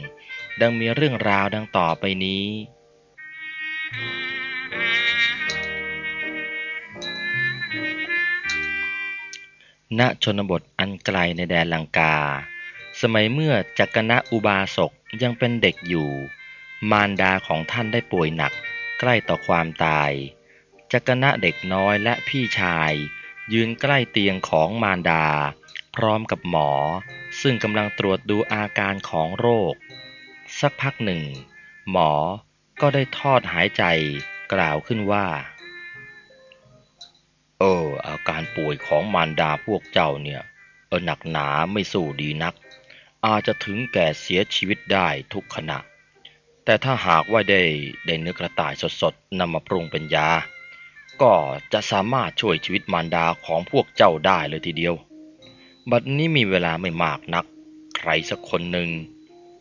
Speaker 1: ดังมีเรื่องราวดังต่อไปนี้ ณชนบทอันไกลในแดนลังกา สมัยเมื่อจักรณะอุบาสกยังเป็นเด็กอยู่ มารดาของท่านได้ป่วยหนักใกล้ต่อความตาย จักรณะเด็กน้อยและพี่ชาย ยืนใกล้เตียงของมารดา พร้อมกับหมอ ซึ่งกำลังตรวจดูอาการของโรค สักพักหนึ่ง หมอก็ได้ทอดหายใจกล่าวขึ้นว่า ออ อาการป่วยของมารดาพวกเจ้าเนี่ย เออหนักหนาไม่สู้ดีนัก อาจจะถึงแก่เสียชีวิตได้ทุกขณะ แต่ถ้าหากว่าได้ได้เนื้อกระต่ายสดๆนำมาปรุงเป็นยา ก็จะสามารถช่วยชีวิตมารดาของพวกเจ้าได้เลยทีเดียว บัดนี้มีเวลาไม่มากนัก ใครสักคนหนึ่ง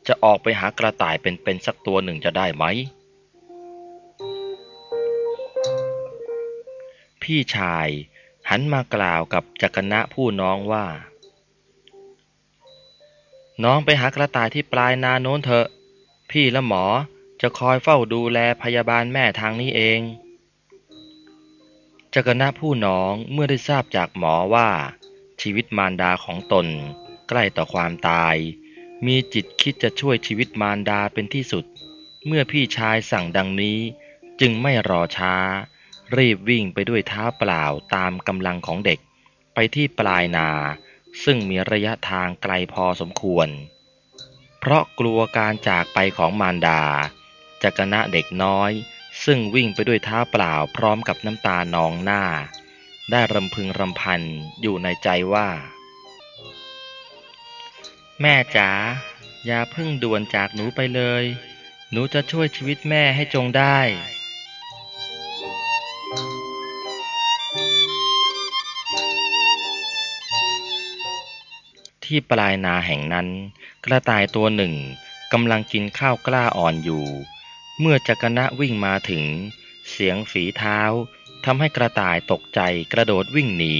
Speaker 1: จะออกไปหากระต่ายเป็นๆสักตัวหนึ่งจะได้ไหม พี่ชาย หันมากล่าวกับจักรณะผู้น้องว่า น้องไปหากระต่ายที่ปลายนาโน้นเถอะ พี่และหมอจะคอยเฝ้าดูแลพยาบาลแม่ทางนี้เองจักรณะผู้น้องเมื่อได้ทราบจากหมอว่า ชีวิตมารดาของตน ใกล้ต่อความตาย มีจิตคิดจะช่วยชีวิตมารดาเป็นที่สุด เมื่อพี่ชายสั่งดังนี้จึงไม่รอช้า รีบวิ่งไปด้วยเท้าเปล่าตามกำลังของเด็ก ไปที่ปลายนา ซึ่งมีระยะทางไกลพอสมควร เพราะกลัวการจากไปของมารดาจักรณะเด็กน้อย ซึ่งวิ่งไปด้วยเท้าเปล่าพร้อมกับน้ำตานองหน้า ได้รำพึงรำพันอยู่ในใจว่า แม่จ๋าอย่าเพิ่งด่วนจากหนูไปเลย หนูจะช่วยชีวิตแม่ให้จงได้ ที่ปลายนาแห่งนั้น กระต่ายตัวหนึ่งกำลังกินข้าวกล้าอ่อนอยู่ เมื่อจักรณะวิ่งมาถึง เสียงฝีเท้าทำให้กระต่ายตกใจกระโดดวิ่งหนี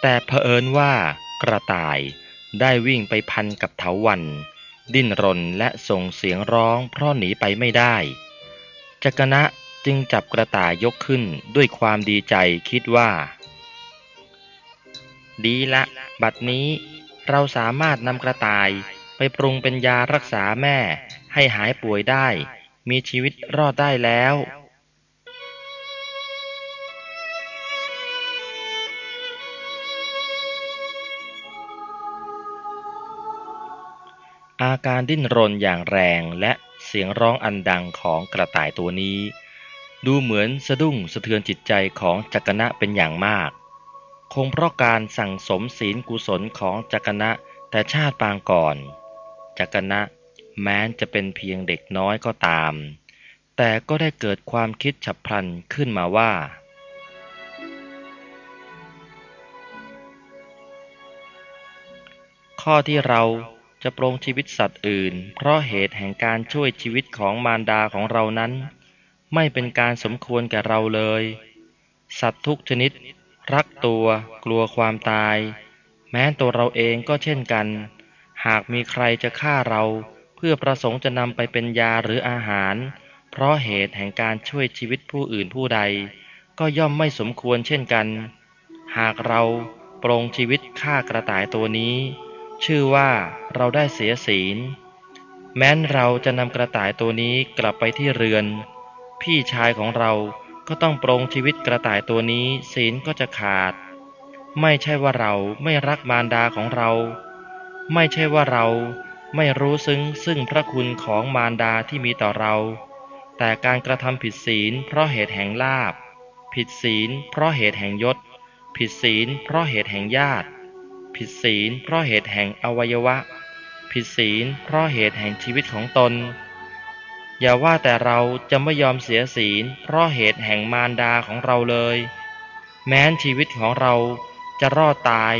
Speaker 1: แต่เผอิญว่ากระต่ายได้วิ่งไปพันกับเถาวัน ดิ้นรนและส่งเสียงร้องเพราะหนีไปไม่ได้ จักรณะ จึงจับกระต่ายยกขึ้นด้วยความดีใจคิดว่า ดีละ บัดนี้เราสามารถนำกระต่ายไปปรุงเป็นยารักษาแม่ให้หายป่วยได้ มีชีวิตรอดได้แล้ว
Speaker 2: อ
Speaker 1: อาการดิ้นรนอย่างแรงและเสียงร้องอันดังของกระต่ายตัวนี้ ดูเหมือนสะดุ้งสะเทือนจิตใจของจักรนะเป็นอย่างมาก คงเพราะการสั่งสมศีลกุศลของจักรนะแต่ชาติปางก่อน จักรนะแม้นจะเป็นเพียงเด็กน้อยก็ตาม แต่ก็ได้เกิดความคิดฉับพลันขึ้นมาว่า ข้อที่เราจะปรงชีวิตสัตว์อื่น เพราะเหตุแห่งการช่วยชีวิตของมารดาของเรานั้น ไม่เป็นการสมควรแก่เราเลย สัตว์ทุกชนิด รักตัว กลัวความตาย แม้ตัวเราเองก็เช่นกัน หากมีใครจะฆ่าเรา เพื่อประสงค์จะนำไปเป็นยาหรืออาหาร เพราะเหตุแห่งการช่วยชีวิตผู้อื่นผู้ใด ก็ย่อมไม่สมควรเช่นกัน หากเราปรงชีวิตฆ่ากระต่ายตัวนี้ ชื่อว่าเราได้เสียศีล แม้นเราจะนำกระต่ายตัวนี้กลับไปที่เรือน พี่ชายของเราก็ต้องปรงชีวิตกระต่ายตัวนี้ศีลก็จะขาด ไม่ใช่ว่าเราไม่รักมารดาของเรา ไม่ใช่ว่าเราไม่รู้ซึ้งซึ่งพระคุณของมารดาที่มีต่อเรา แต่การกระทำผิดศีลเพราะเหตุแห่งลาบ ผิดศีลเพราะเหตุแห่งยศ ผิดศีลเพราะเหตุแห่งญาติ ผิดศีลเพราะเหตุแห่งอวัยวะ ผิดศีลเพราะเหตุแห่งชีวิตของตน อย่าว่าแต่เราจะไม่ยอมเสียศีล เพราะเหตุแห่งมารดาของเราเลย แม้นชีวิตของเราจะรอดตาย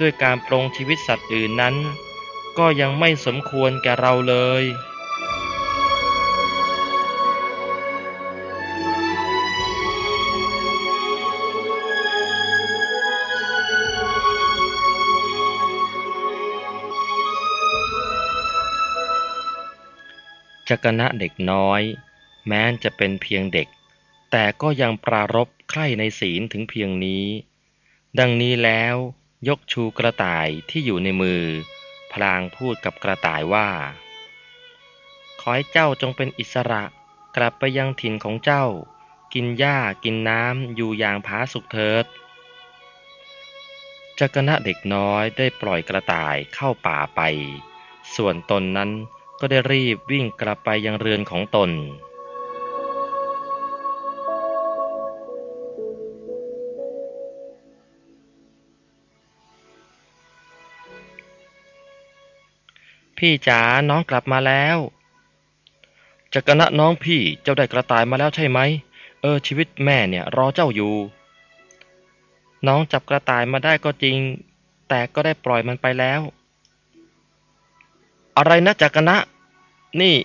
Speaker 1: ด้วยการปรงชีวิตสัตว์อื่นนั้น ก็ยังไม่สมควรแก่เราเลย จักณะเด็กน้อย แม้จะเป็นเพียงเด็ก แต่ก็ยังปรารบใคร่ในศีลถึงเพียงนี้ ดังนี้แล้วยกชูกระต่ายที่อยู่ในมือ พลางพูดกับกระต่ายว่า ขอให้เจ้าจงเป็นอิสระกลับไปยังถิ่นของเจ้า กินหญ้ากินน้ำอยู่อย่างผาสุกเถิดจักรณะเด็กน้อยได้ปล่อยกระต่ายเข้าป่าไป ส่วนตนนั้น ก็ได้รีบวิ่งกลับไปยังเรือนของตน พี่จ๋าน้องกลับมาแล้วจักรณะน้องพี่เจ้าได้กระต่ายมาแล้วใช่ไหม เออชีวิตแม่เนี่ยรอเจ้าอยู่ น้องจับกระต่ายมาได้ก็จริง แต่ก็ได้ปล่อยมันไปแล้ว อะไรนะจักรณะนี่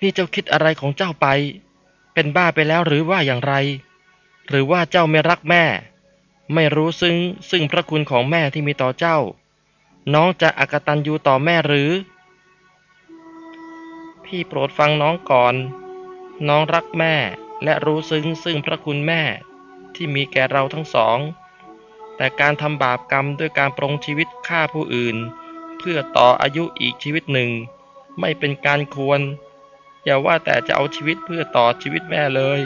Speaker 1: นี่เจ้าคิดอะไรของเจ้าไป เป็นบ้าไปแล้วหรือว่าอย่างไร หรือว่าเจ้าไม่รักแม่ ไม่รู้ซึ่งซึ่งพระคุณของแม่ที่มีต่อเจ้า น้องจะอกตันยูต่อแม่หรือ พี่โปรดฟังน้องก่อน น้องรักแม่และรู้ซึ้งซึ่งพระคุณแม่ที่มีแก่เราทั้งสอง แต่การทำบาปกรรมด้วยการปรงชีวิตฆ่าผู้อื่น เพื่อต่ออายุอีกชีวิตหนึ่ง ไม่เป็นการควร อย่าว่าแต่จะเอาชีวิตเพื่อต่อชีวิตแม่เลย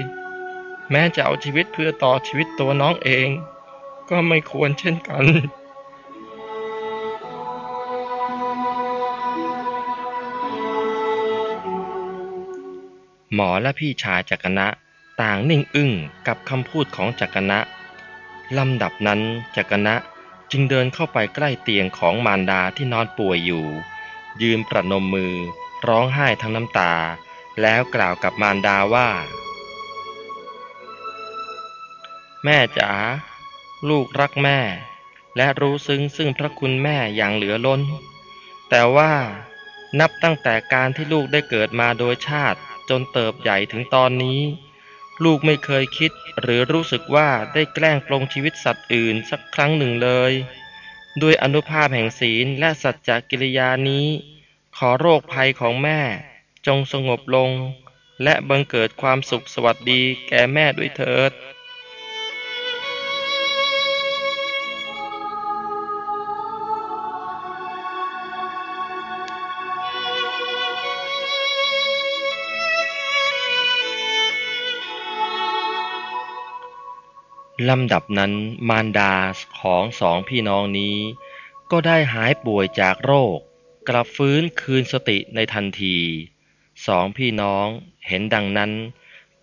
Speaker 1: แม้จะเอาชีวิตเพื่อต่อชีวิตตัวน้องเอง ก็ไม่ควรเช่นกันหมอและพี่ชายจักรณะต่างนิ่งอึ้งกับคำพูดของจักรณะลำดับนั้นจักรณะ จึงเดินเข้าไปใกล้เตียงของมารดาที่นอนป่วยอยู่ ยืนประนมมือ ร้องไห้ทั้งน้ำตา แล้วกล่าวกับมารดาว่า แม่จ๋าลูกรักแม่ และรู้ซึ้งซึ่งพระคุณแม่อย่างเหลือล้น แต่ว่านับตั้งแต่การที่ลูกได้เกิดมาโดยชาติจนเติบใหญ่ถึงตอนนี้ ลูกไม่เคยคิดหรือรู้สึกว่าได้แกล้งปลงชีวิตสัตว์อื่นสักครั้งหนึ่งเลย ด้วยอนุภาพแห่งศีลและสัจจกิริยานี้ ขอโรคภัยของแม่จงสงบลง และบังเกิดความสุขสวัสดีแก่แม่ด้วยเถิด ลำดับนั้นมารดาของสองพี่น้องนี้ ก็ได้หายป่วยจากโรค กลับฟื้นคืนสติในทันที สองพี่น้องเห็นดังนั้น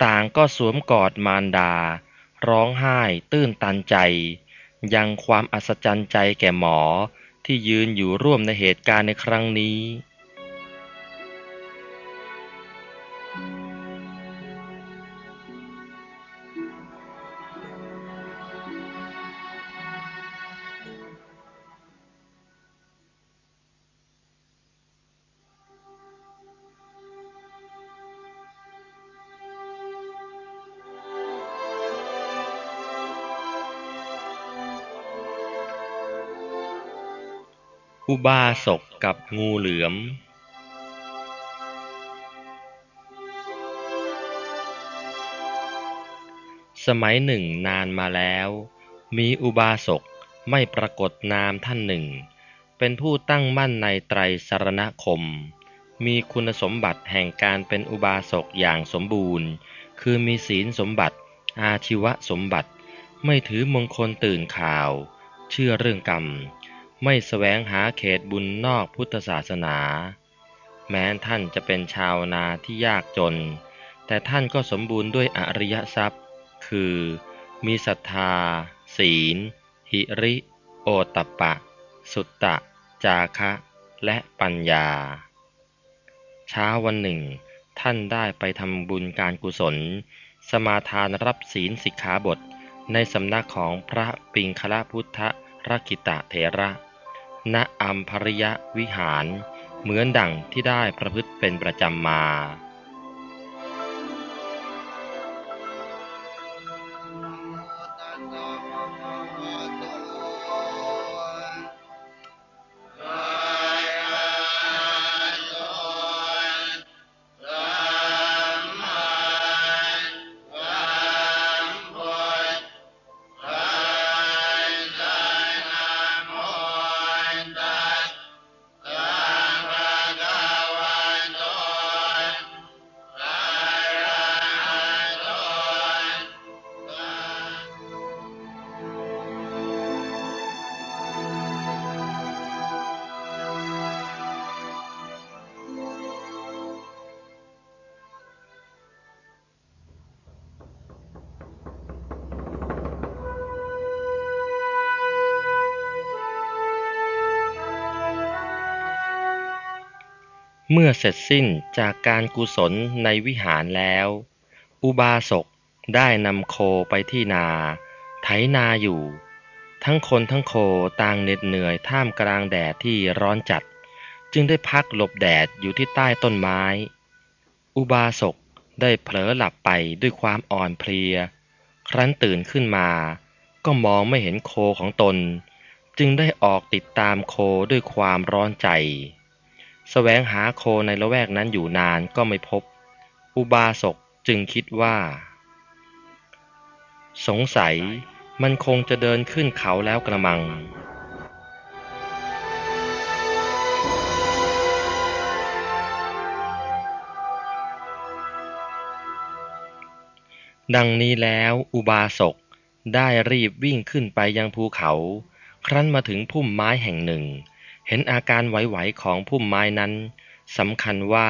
Speaker 1: ต่างก็สวมกอดมารดา ร้องไห้ตื้นตันใจ ยังความอัศจรรย์ใจแก่หมอที่ยืนอยู่ร่วมในเหตุการณ์ในครั้งนี้ อุบาสกกับงูเหลือม สมัยหนึ่งนานมาแล้ว มีอุบาสกไม่ปรากฏนามท่านหนึ่ง เป็นผู้ตั้งมั่นในไตรสรณคม มีคุณสมบัติแห่งการเป็นอุบาสกอย่างสมบูรณ์ คือมีศีลสมบัติ อาชีวสมบัติ ไม่ถือมงคลตื่นข่าว เชื่อเรื่องกรรม ไม่แสวงหาเขตบุญนอกพุทธศาสนา แม้ท่านจะเป็นชาวนาที่ยากจน แต่ท่านก็สมบูรณ์ด้วยอริยทรัพย์ คือ มีศรัทธา ศีล หิริ โอตตัปปะ สุตตะ จาคะ และปัญญา เช้าวันหนึ่ง ท่านได้ไปทำบุญการกุศล สมาทานรับศีลสิกขาบทในสำนักของพระปิงคละพุทธรักิตะเถระ ณอัมภริยวิหาร เหมือนดั่งที่ได้ประพฤติเป็นประจำมา อเสร็จสิ้นจากการกุศลในวิหารแล้ว อุบาสกได้นำโคไปที่นา ไถนาอยู่ ทั้งคนทั้งโคต่างเหน็ดเหนื่อยท่ามกลางแดดที่ร้อนจัด จึงได้พักหลบแดดอยู่ที่ใต้ต้นไม้ อุบาสกได้เผลอหลับไปด้วยความอ่อนเพลีย ครั้นตื่นขึ้นมา ก็มองไม่เห็นโคของตน จึงได้ออกติดตามโคด้วยความร้อนใจ แสวงหาโคในละแวกนั้นอยู่นานก็ไม่พบ อุบาสกจึงคิดว่า สงสัยมันคงจะเดินขึ้นเขาแล้วกระมัง ดังนี้แล้วอุบาสกได้รีบวิ่งขึ้นไปยังภูเขา ครั้นมาถึงพุ่มไม้แห่งหนึ่ง เห็นอาการไหวๆของพุ่มไม้นั้นสำคัญว่า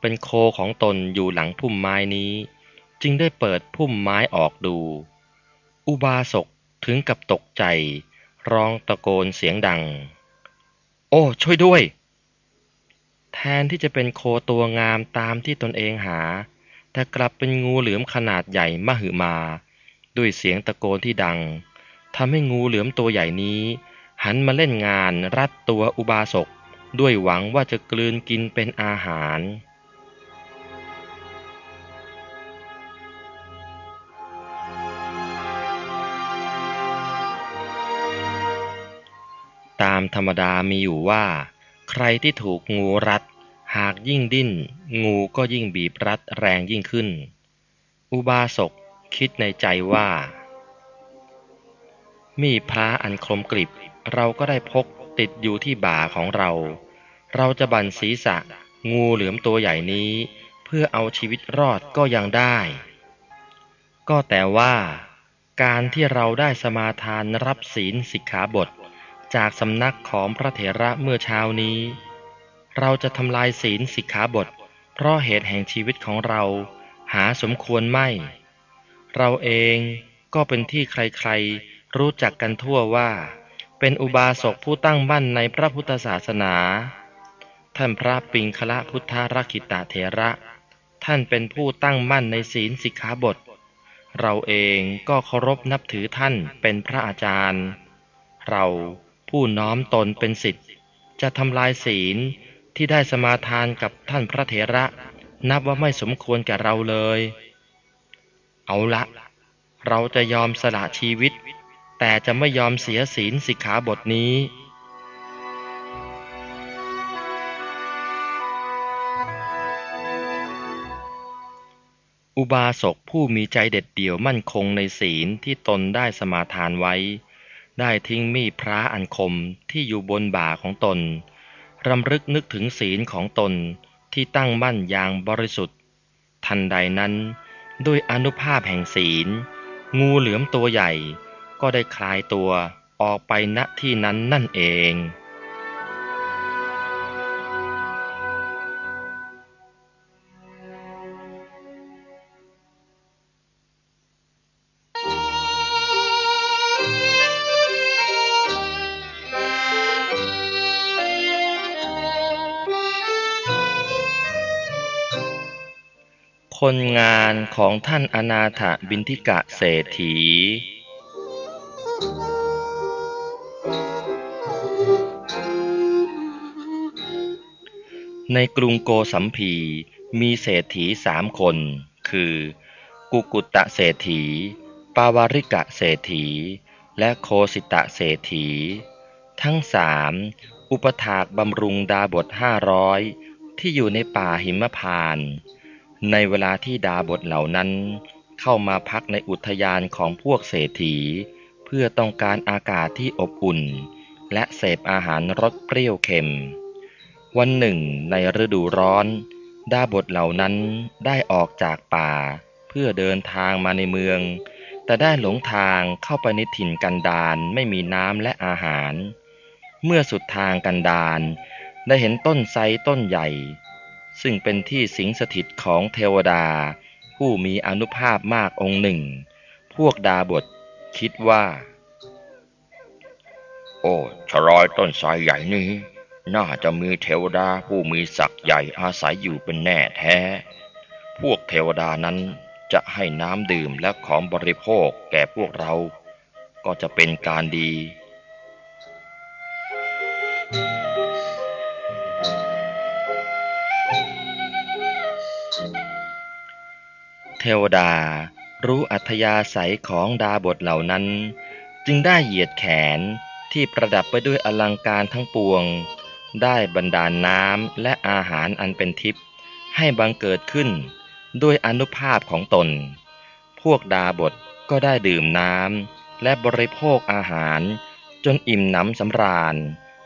Speaker 1: เป็นโคของตนอยู่หลังพุ่มไม้นี้ จึงได้เปิดพุ่มไม้ออกดู อุบาสกถึงกับตกใจ ร้องตะโกนเสียงดัง โอ้ ช่วยด้วย แทนที่จะเป็นโคตัวงามตามที่ตนเองหา แต่กลับเป็นงูเหลือมขนาดใหญ่มหึมา ด้วยเสียงตะโกนที่ดังทำให้งูเหลือมตัวใหญ่นี้ หันมาเล่นงานรัดตัวอุบาสกด้วยหวังว่าจะกลืนกินเป็นอาหาร ตามธรรมดามีอยู่ว่า ใครที่ถูกงูรัด หากยิ่งดิ้น งูก็ยิ่งบีบรัดแรงยิ่งขึ้น อุบาสกคิดในใจว่า มีพระอันคมกริบเราก็ได้พกติดอยู่ที่บ่าของเรา เราจะบันศีรษะ งูเหลือมตัวใหญ่นี้ เพื่อเอาชีวิตรอดก็ยังได้ ก็แต่ว่า การที่เราได้สมาทานรับศีลสิกขาบท จากสำนักของพระเถระเมื่อเช้านี้ เราจะทำลายศีลสิกขาบท เพราะเหตุแห่งชีวิตของเราหาสมควรไม่ เราเองก็เป็นที่ใครๆ รู้จักกันทั่วว่า เป็นอุบาสกผู้ตั้งมั่นในพระพุทธศาสนา ท่านพระปิงคละพุทธรักิตาเถระ ท่านเป็นผู้ตั้งมั่นในศีลสิกขาบท เราเองก็เคารพนับถือท่านเป็นพระอาจารย์ เราผู้น้อมตนเป็นสิทธิ์ จะทำลายศีลที่ได้สมาทานกับท่านพระเถระ นับว่าไม่สมควรแก่เราเลย เอาละ เราจะยอมสละชีวิต แต่จะไม่ยอมเสียศีลสิกขาบทนี้ อุบาสกผู้มีใจเด็ดเดี่ยวมั่นคงในศีลที่ตนได้สมาทานไว้ ได้ทิ้งมีดพระอันคมที่อยู่บนบ่าของตน รำลึกนึกถึงศีลของตนที่ตั้งมั่นอย่างบริสุทธิ์ ทันใดนั้น ด้วยอนุภาพแห่งศีล งูเหลือมตัวใหญ่ ก็ได้คลายตัวออกไปณที่นั้นนั่นเอง คนงานของท่านอนาถบินทิกะเศรษฐี ในกรุงโกสัมพี มีเศรษฐีสามคน คือ กุกุตะเศรษฐี ปาวาริกะเศรษฐี และโคสิตะเศรษฐี ทั้งสามอุปถากบำรุงดาบทห้าร้อยที่อยู่ในป่าหิมพาน ในเวลาที่ดาบทเหล่านั้น เข้ามาพักในอุทยานของพวกเศรษฐี เพื่อต้องการอากาศที่อบอุ่น และเสพอาหารรสเปรี้ยวเค็ม วันหนึ่งในฤดูร้อน ดาบทเหล่านั้นได้ออกจากป่า เพื่อเดินทางมาในเมือง แต่ได้หลงทางเข้าไปในถิ่นกันดารไม่มีน้ำและอาหาร เมื่อสุดทางกันดารได้เห็นต้นไทรต้นใหญ่ ซึ่งเป็นที่สิงสถิตของเทวดา ผู้มีอนุภาพมากองค์หนึ่ง พวกดาบทคิดว่า
Speaker 2: โอ้ชรอยต้นไทรใหญ่นี้ น่าจะมีเทวดาผู้มีศักย์ใหญ่อาศัยอยู่เป็นแน่แท้ พวกเทวดานั้นจะให้น้ำดื่มและของบริโภคแก่พวกเรา ก็จะเป็นการดี
Speaker 1: เทวดารู้อัธยาศัยของดาบทเหล่านั้น จึงได้เหยียดแขนที่ประดับไปด้วยอลังการทั้งปวง ได้บรรดาลน้ำและอาหารอันเป็นทิพย์ให้บังเกิดขึ้นด้วยอนุภาพของตน พวกดาบทก็ได้ดื่มน้ำและบริโภคอาหาร จนอิ่มหนำสำราญ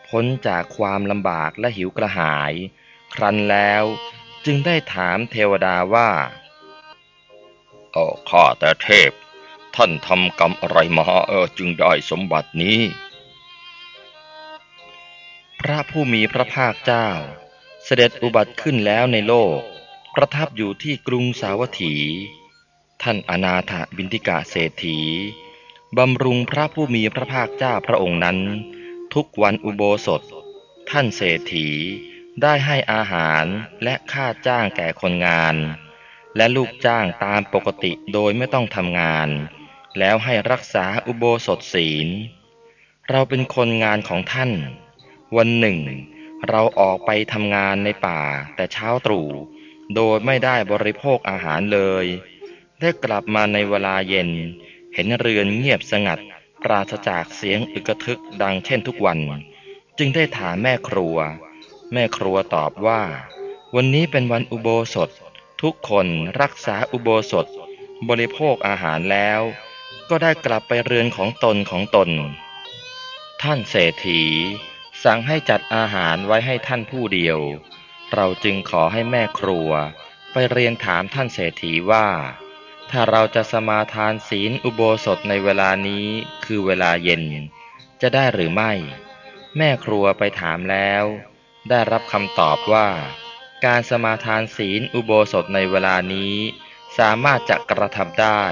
Speaker 1: พ้นจากความลำบากและหิวกระหาย ครั้นแล้วจึงได้ถามเทวดาว่า
Speaker 2: เออข้าแต่เทพ ท่านทำกรรมอะไรมาเออจึงได้สมบัตินี้
Speaker 1: พระผู้มีพระภาคเจ้า เสด็จอุบัติขึ้นแล้วในโลก ประทับอยู่ที่กรุงสาวัตถี ท่านอนาถบินทิกะเศรษฐีบำรุงพระผู้มีพระภาคเจ้าพระองค์นั้น ทุกวันอุโบสถ ท่านเศรษฐีได้ให้อาหารและค่าจ้างแก่คนงาน และลูกจ้างตามปกติโดยไม่ต้องทำงาน แล้วให้รักษาอุโบสถศีล เราเป็นคนงานของท่าน วันหนึ่ง เราออกไปทำงานในป่าแต่เช้าตรู่โดยไม่ได้บริโภคอาหารเลย ได้กลับมาในเวลาเย็น เห็นเรือนเงียบสงัด ปราศจากเสียงอึกทึกดังเช่นทุกวัน จึงได้ถามแม่ครัว แม่ครัวตอบว่า วันนี้เป็นวันอุโบสถ ทุกคนรักษาอุโบสถ บริโภคอาหารแล้ว ก็ได้กลับไปเรือนของตนของตน ท่านเศรษฐี สั่งให้จัดอาหารไว้ให้ท่านผู้เดียว เราจึงขอให้แม่ครัว ไปเรียนถามท่านเศรษฐีว่า ถ้าเราจะสมาทานศีลอุโบสถในเวลานี้คือเวลาเย็น จะได้หรือไม่ แม่ครัวไปถามแล้ว ได้รับคำตอบว่า การสมาทานศีลอุโบสถในเวลานี้สามารถจะกระทำได้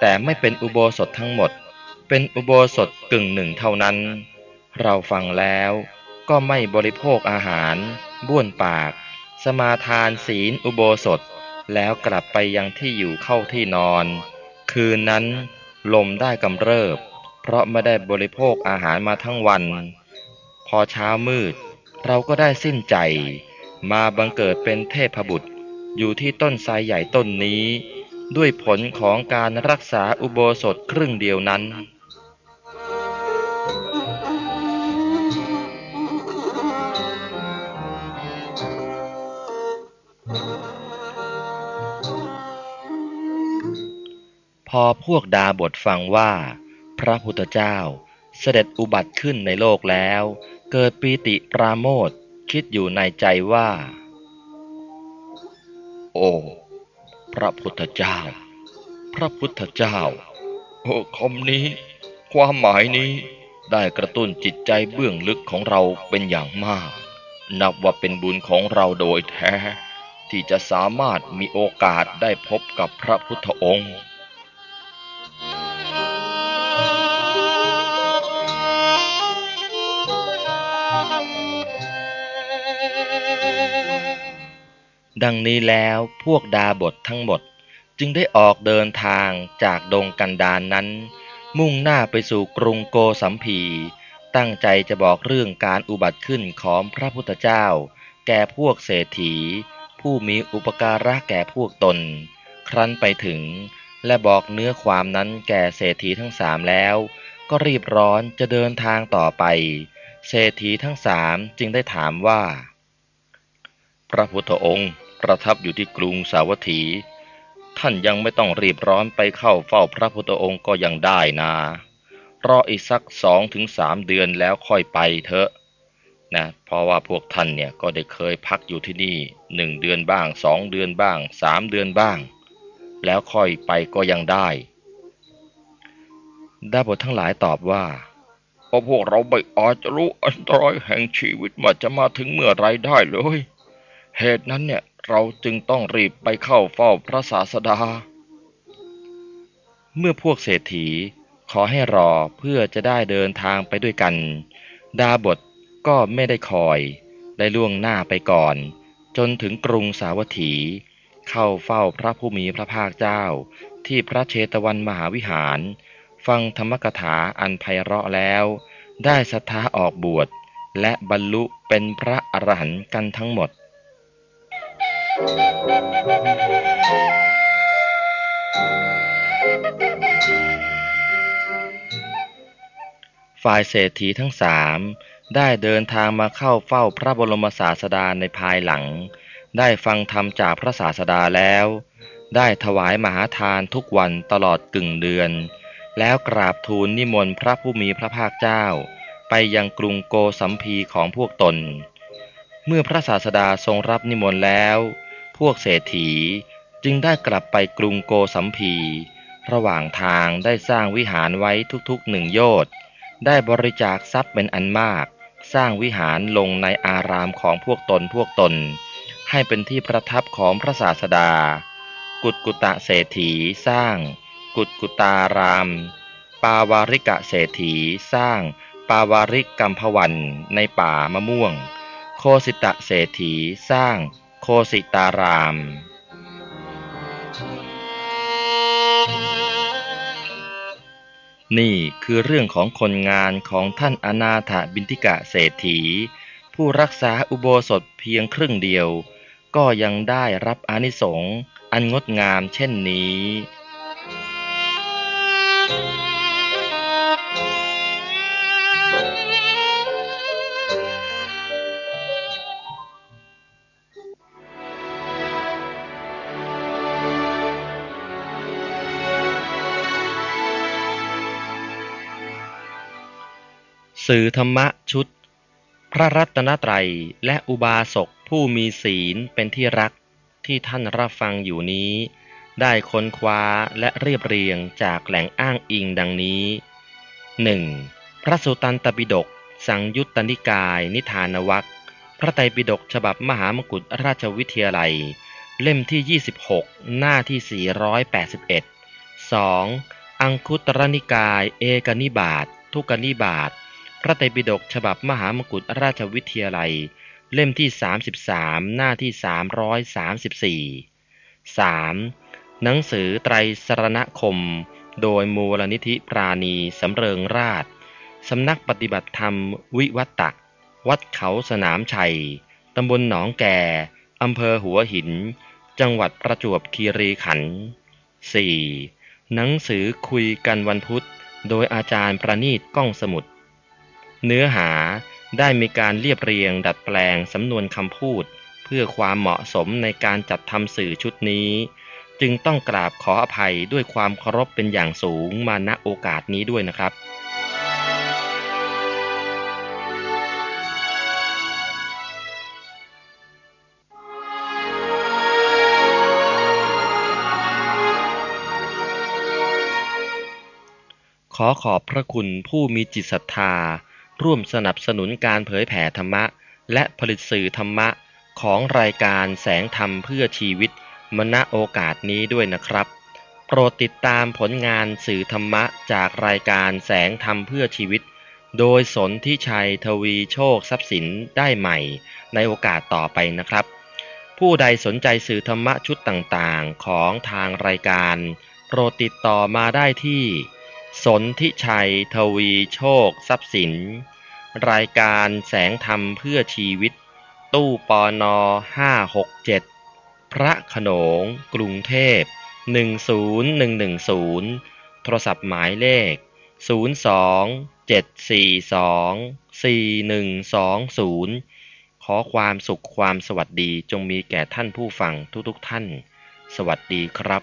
Speaker 1: แต่ไม่เป็นอุโบสถทั้งหมด เป็นอุโบสถกึ่งหนึ่งเท่านั้น เราฟังแล้วก็ไม่บริโภคอาหาร บ้วนปาก สมาทานศีลอุโบสถ แล้วกลับไปยังที่อยู่เข้าที่นอน คืนนั้นลมได้กำเริบ เพราะไม่ได้บริโภคอาหารมาทั้งวัน พอเช้ามืด เราก็ได้สิ้นใจ มาบังเกิดเป็นเทพบุตร อยู่ที่ต้นไทรใหญ่ต้นนี้ ด้วยผลของการรักษาอุโบสถครึ่งเดียวนั้น พอพวกดาบทฟังว่า พระพุทธเจ้าเสด็จอุบัติขึ้นในโลกแล้ว เกิดปีติปราโมทคิดอยู่ในใจว่า
Speaker 2: โอ้ พระพุทธเจ้า พระพุทธเจ้า โอ้คำนี้ ความหมายนี้ได้กระตุ้นจิตใจเบื้องลึกของเราเป็นอย่างมาก นับว่าเป็นบุญของเราโดยแท้ ที่จะสามารถมีโอกาสได้พบกับพระพุทธองค์
Speaker 1: ดังนี้แล้วพวกดาบททั้งหมดจึงได้ออกเดินทางจากดงกันดานนั้น มุ่งหน้าไปสู่กรุงโกสัมพี ตั้งใจจะบอกเรื่องการอุบัติขึ้นของพระพุทธเจ้า แก่พวกเศรษฐี ผู้มีอุปการะแก่พวกตน ครั้นไปถึง และบอกเนื้อความนั้นแก่เศรษฐีทั้งสามแล้ว ก็รีบร้อนจะเดินทางต่อไป เศรษฐีทั้งสามจึงได้ถามว่า
Speaker 2: พระพุทธองค์ ประทับอยู่ที่กรุงสาวัตถี ท่านยังไม่ต้องรีบร้อนไปเข้าเฝ้าพระพุทธองค์ก็ยังได้นะรออีกสักสองถึงสามเดือนแล้วค่อยไปเถอะนะเพราะว่าพวกท่านเนี่ยก็ได้เคยพักอยู่ที่นี่หนึ่งเดือนบ้างสองเดือนบ้างสามเดือนบ้าง แล้วค่อยไปก็ยังได้
Speaker 1: ดาบททั้งหลายตอบว่า
Speaker 2: เพราะพวกเราไม่อาจจะรู้อันตรายแห่งชีวิตว่าจะมาถึงเมื่อไรได้เลย เหตุนั้นเนี่ยเราจึงต้องรีบไปเข้าเฝ้าพระศาสดา
Speaker 1: เมื่อพวกเศรษฐีขอให้รอเพื่อจะได้เดินทางไปด้วยกัน ดาบทก็ไม่ได้คอย ได้ล่วงหน้าไปก่อน จนถึงกรุงสาวัตถี เข้าเฝ้าพระผู้มีพระภาคเจ้า ที่พระเชตวันมหาวิหาร ฟังธรรมกถาอันไพเราะแล้ว ได้ศรัทธาออกบวชและบรรลุเป็นพระอรหันต์กันทั้งหมด ฝ่ายเศรษฐีทั้งสามได้เดินทางมาเข้าเฝ้าพระบรมศาสดาในภายหลัง ได้ฟังธรรมจากพระศาสดาแล้ว ได้ถวายมหาทานทุกวันตลอดกึ่งเดือน แล้วกราบทูลนิมนต์พระผู้มีพระภาคเจ้า ไปยังกรุงโกสัมพีของพวกตน เมื่อพระศาสดาทรงรับนิมนต์แล้ว พวกเศรษฐีจึงได้กลับไปกรุงโกสัมพี ระหว่างทางได้สร้างวิหารไว้ทุกๆหนึ่งโยชน์ได้บริจาคทรัพย์เป็นอันมาก สร้างวิหารลงในอารามของพวกตนพวกตน ให้เป็นที่ประทับของพระศาสดา กุดกุตะเศรษฐีสร้าง กุดกุตาราม ปาวาริกะเศรษฐีสร้าง ปาวาริกกัมพวันในป่ามะม่วง โคสิตะเศรษฐีสร้าง โคสิตาราม นี่คือเรื่องของคนงานของท่านอนาถบินทิกะเศรษฐี ผู้รักษาอุโบสถเพียงครึ่งเดียว ก็ยังได้รับอานิสงส์อันงดงามเช่นนี้ สื่อธรรมะชุด พระรัตนตรัยและอุบาสกผู้มีศีลเป็นที่รักที่ท่านรับฟังอยู่นี้ ได้ค้นคว้าและเรียบเรียงจากแหล่งอ้างอิงดังนี้ 1. พระสุตันตปิฎกสังยุตตนิกายนิทานวัคพระไตรปิฎกฉบับมหามกุฏราชวิทยาลัย เล่มที่ 26 หน้าที่ 481 2. อังคุตรนิกาย เอกนิบาต ทุกนิบาต พระไตรปิฎกฉบับมหามกุฏราชวิทยาลัย เล่มที่ 33 หน้าที่ 334 3. หนังสือไตรสรณคม โดยมูลนิธิปราณีสำเริงราชสำนักปฏิบัติธรรมวิวัตตะ วัดเขาสนามชัย ตำบลหนองแก่อำเภอหัวหิน จังหวัดประจวบคีรีขันธ์ 4. หนังสือคุยกันวันพุธ โดยอาจารย์ประนีตก้องสมุทร เนื้อหาได้มีการเรียบเรียงดัดแปลงสำนวนคำพูด เพื่อความเหมาะสมในการจัดทำสื่อชุดนี้ จึงต้องกราบขออภัยด้วยความเคารพเป็นอย่างสูงมาณโอกาสนี้ด้วยนะครับขอขอบพระคุณผู้มีจิตศรัทธา ร่วมสนับสนุนการเผยแผ่ธรรมะ และผลิตสื่อธรรมะของรายการแสงธรรมเพื่อชีวิตมณโอกาสนี้ด้วยนะครับ โปรดติดตามผลงานสื่อธรรมะจากรายการแสงธรรมเพื่อชีวิต โดยสนทิชัยทวีโชคทรัพย์สินได้ใหม่ในโอกาสต่อไปนะครับ ผู้ใดสนใจสื่อธรรมะชุดต่างๆ ของทางรายการ โปรดติดต่อมาได้ที่ สนทิชัย ทวีโชค ทรัพย์สิน รายการแสงธรรมเพื่อชีวิต ตู้ปอนอ567 พระขนง กรุงเทพ 10110 โทรศัพท์หมายเลข 02-742-4120 ขอความสุขความสวัสดีจงมีแก่ท่านผู้ฟังทุกๆท่าน สวัสดีครับ